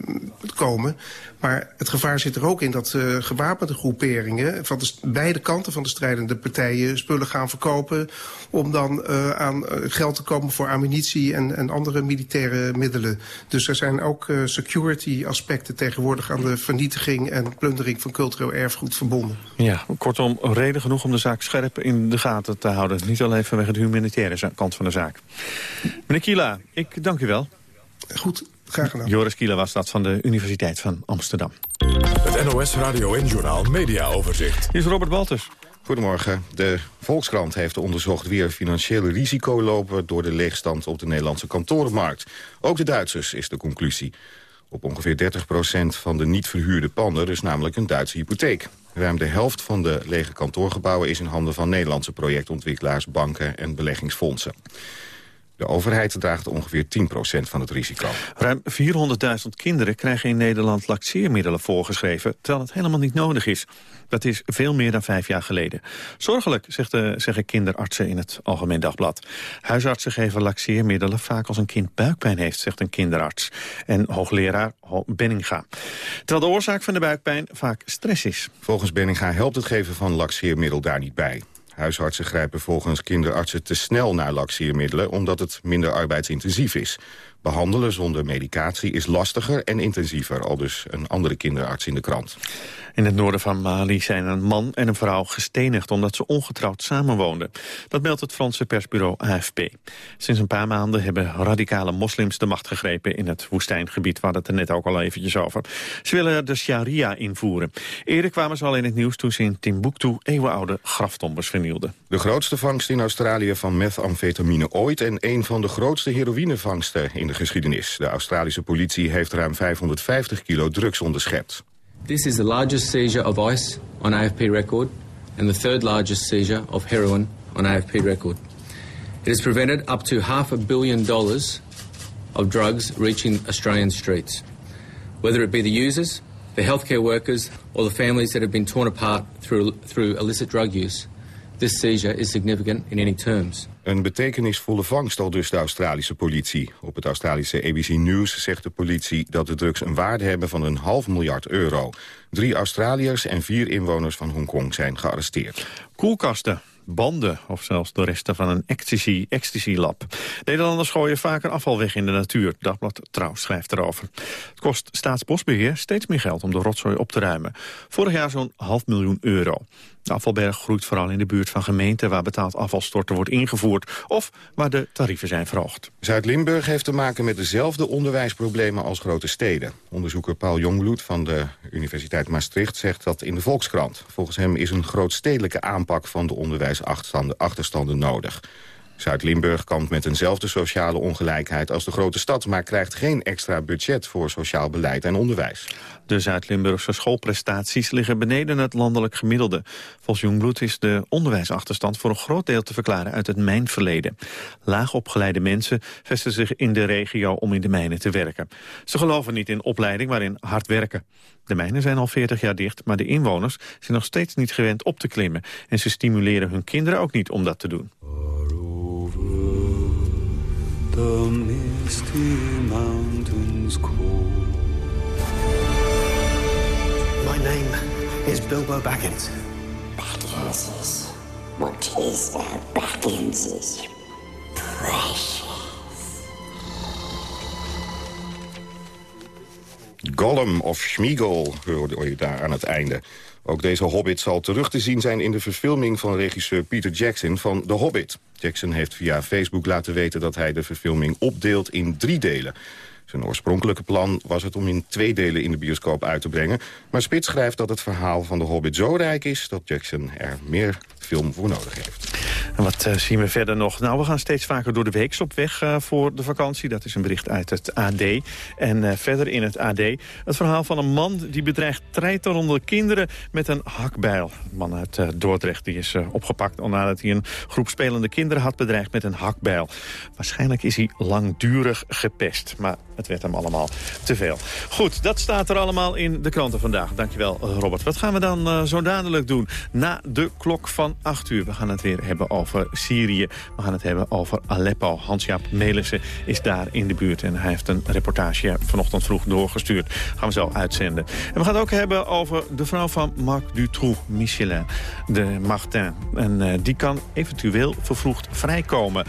komen. Maar het gevaar zit er ook in dat gewapende groeperingen... van de, beide kanten van de strijdende partijen spullen gaan verkopen... om dan aan geld te komen voor ammunitie en, en andere militaire middelen. Dus er zijn ook security aspecten tegenwoordig... aan de vernietiging en plundering van cultureel erfgoed verbonden. Kortom, reden genoeg om de zaak scherp in de gaten te houden. Niet alleen vanwege de humanitaire kant van de zaak. Meneer Kila, ik dank u wel. Goed, graag gedaan. Joris Kila was dat van de Universiteit van Amsterdam. Het NOS Radio en Journaal Media Overzicht. Hier is Robert Walters. Goedemorgen. De Volkskrant heeft onderzocht wie er financiële risico lopen... door de leegstand op de Nederlandse kantorenmarkt. Ook de Duitsers is de conclusie. Op ongeveer 30% van de niet verhuurde panden dus namelijk een Duitse hypotheek. Ruim de helft van de lege kantoorgebouwen is in handen van Nederlandse projectontwikkelaars, banken en beleggingsfondsen. De overheid draagt ongeveer 10% van het risico. Ruim 400.000 kinderen krijgen in Nederland laxeermiddelen voorgeschreven... terwijl het helemaal niet nodig is. Dat is veel meer dan vijf jaar geleden. Zorgelijk, zegt de, zeggen kinderartsen in het Algemeen Dagblad. Huisartsen geven laxeermiddelen vaak als een kind buikpijn heeft, zegt een kinderarts. En hoogleraar Benninga. Terwijl de oorzaak van de buikpijn vaak stress is. Volgens Benninga helpt het geven van laxeermiddel daar niet bij. Huisartsen grijpen volgens kinderartsen te snel naar laxeermiddelen... omdat het minder arbeidsintensief is. Behandelen zonder medicatie is lastiger en intensiever... al dus een andere kinderarts in de krant. In het noorden van Mali zijn een man en een vrouw gestenigd... omdat ze ongetrouwd samenwoonden. Dat meldt het Franse persbureau AFP. Sinds een paar maanden hebben radicale moslims de macht gegrepen... in het woestijngebied, waar het er net ook al eventjes over. Ze willen de sharia invoeren. Eerder kwamen ze al in het nieuws toen ze in Timbuktu... eeuwenoude graftombes vernielden. De grootste vangst in Australië van methamfetamine ooit... en een van de grootste heroïnevangsten in de geschiedenis. De Australische politie heeft ruim 550 kilo drugs onderschept. This is the largest seizure of ice on AFP record and the third largest seizure of heroin on AFP record. It has prevented up to half a billion dollars of drugs reaching Australian streets, whether it be the users, the healthcare workers, or the families that have been torn apart through, through illicit drug use. This seizure is significant in any terms. Een betekenisvolle vangst al dus de Australische politie. Op het Australische ABC News zegt de politie dat de drugs een waarde hebben van een half miljard euro. Drie Australiërs en vier inwoners van Hongkong zijn gearresteerd. Koelkasten banden of zelfs de resten van een ecstasy, ecstasy-lab. Nederlanders gooien vaker afval weg in de natuur. Dagblad Trouw schrijft erover. Het kost Staatsbosbeheer steeds meer geld om de rotzooi op te ruimen. Vorig jaar zo'n half miljoen euro. De afvalberg groeit vooral in de buurt van gemeenten... waar betaald afvalstorten wordt ingevoerd... of waar de tarieven zijn verhoogd. Zuid-Limburg heeft te maken met dezelfde onderwijsproblemen als grote steden. Onderzoeker Paul Jongbloed van de Universiteit Maastricht zegt dat in de Volkskrant. Volgens hem is een grootstedelijke aanpak van de onderwijsachterstanden nodig. Zuid-Limburg kampt met eenzelfde sociale ongelijkheid als de grote stad... maar krijgt geen extra budget voor sociaal beleid en onderwijs. De Zuid-Limburgse schoolprestaties liggen beneden het landelijk gemiddelde. Volgens Jongbloed is de onderwijsachterstand voor een groot deel te verklaren uit het mijnverleden. Laagopgeleide mensen vesten zich in de regio om in de mijnen te werken. Ze geloven niet in opleiding, maar in hard werken. De mijnen zijn al 40 jaar dicht, maar de inwoners zijn nog steeds niet gewend op te klimmen. En ze stimuleren hun kinderen ook niet om dat te doen. The misty mountains cold. My name is Bilbo Baggins. Bagginses. What is that? Bagginses. Precious. Gollum of Schmiegel hoorde je daar aan het einde. Ook deze Hobbit zal terug te zien zijn in de verfilming van regisseur Peter Jackson van The Hobbit. Jackson heeft via Facebook laten weten dat hij de verfilming opdeelt in drie delen. Zijn oorspronkelijke plan was het om in twee delen in de bioscoop uit te brengen. Maar Spits schrijft dat het verhaal van de Hobbit zo rijk is... dat Jackson er meer film voor nodig heeft. En wat uh, zien we verder nog? Nou, we gaan steeds vaker door de week op weg uh, voor de vakantie. Dat is een bericht uit het AD. En uh, verder in het AD het verhaal van een man... die bedreigt treiterende kinderen met een hakbijl. Een man uit Dordrecht die is opgepakt... nadat hij een groep spelende kinderen had bedreigd met een hakbijl. Waarschijnlijk is hij langdurig gepest. Maar het werd hem allemaal te veel. Goed, dat staat er allemaal in de kranten vandaag. Dankjewel, Robert. Wat gaan we dan zo dadelijk doen? Na de klok van 8 uur. We gaan het weer hebben over Syrië. We gaan het hebben over Aleppo. Hans-Jaap Melissen is daar in de buurt. En hij heeft een reportage vanochtend vroeg doorgestuurd. Gaan we zo uitzenden. En we gaan het ook hebben over de vrouw van Marc Dutroux, Michelin, de Martin. En uh, die kan eventueel vervroegd vrijkomen.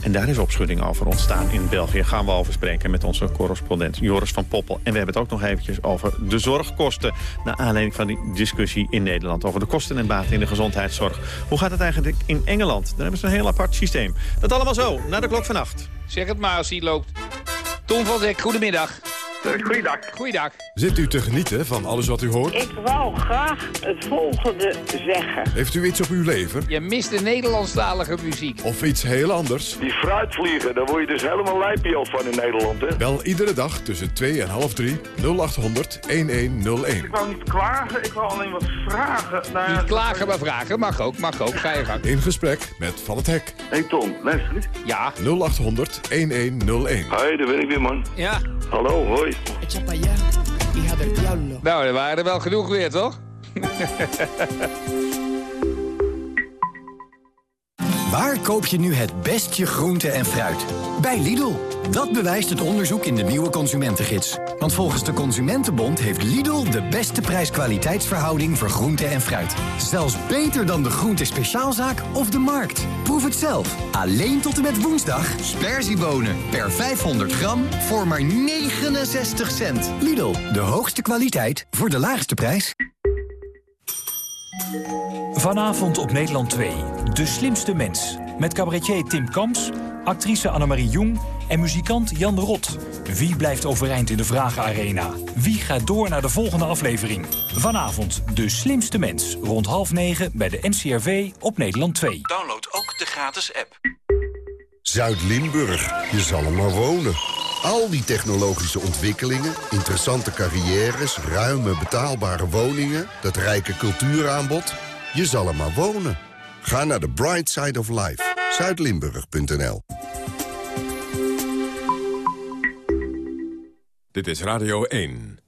En daar is opschudding over ontstaan in België. Gaan we over spreken met onze correspondent Joris van Poppel. En we hebben het ook nog eventjes over de zorgkosten... naar aanleiding van die discussie in Nederland... over de kosten en baten in de gezondheidszorg. Hoe gaat het eigenlijk in Engeland? Daar hebben ze een heel apart systeem. Dat allemaal zo, na de klok van acht. Zeg het maar als hij loopt. Tom van Dek, goedemiddag. Goeiedag. Goeiedag. Zit u te genieten van alles wat u hoort? Ik wou graag het volgende zeggen. Heeft u iets op uw lever? Je mist de Nederlandstalige muziek. Of iets heel anders? Die fruitvliegen, daar word je dus helemaal lijpje van in Nederland, hè? Bel iedere dag tussen 2 en half 3 0800 1101. Ik wou niet klagen, ik wou alleen wat vragen. Naar... Niet klagen, maar vragen. Mag ook, mag ook. Ga je gang. In gesprek met Van het Hek. Hé hey Tom, luister eens. Ja? 0800 1101. Hoi, daar ben ik weer, man. Ja. Hallo, hoi. Nou, er waren er wel genoeg weer, toch? Waar koop je nu het beste groente en fruit? Bij Lidl. Dat bewijst het onderzoek in de nieuwe consumentengids. Want volgens de Consumentenbond heeft Lidl de beste prijs-kwaliteitsverhouding voor groente en fruit. Zelfs beter dan de groente speciaalzaak of de markt. Proef het zelf. Alleen tot en met woensdag. Sperziebonen per 500 gram voor maar 69 cent. Lidl, de hoogste kwaliteit voor de laagste prijs. Vanavond op Nederland 2. De slimste mens. Met cabaretier Tim Kamps, actrice Annemarie Jong en muzikant Jan de Rot. Wie blijft overeind in de Vragenarena? Wie gaat door naar de volgende aflevering? Vanavond De Slimste Mens. Rond half negen bij de NCRV op Nederland 2. Download ook de gratis app. Zuid-Limburg, je zal er maar wonen. Al die technologische ontwikkelingen, interessante carrières... ruime betaalbare woningen, dat rijke cultuuraanbod... je zal er maar wonen. Ga naar de Bright Side of Life. Zuidlimburg.nl Dit is Radio 1.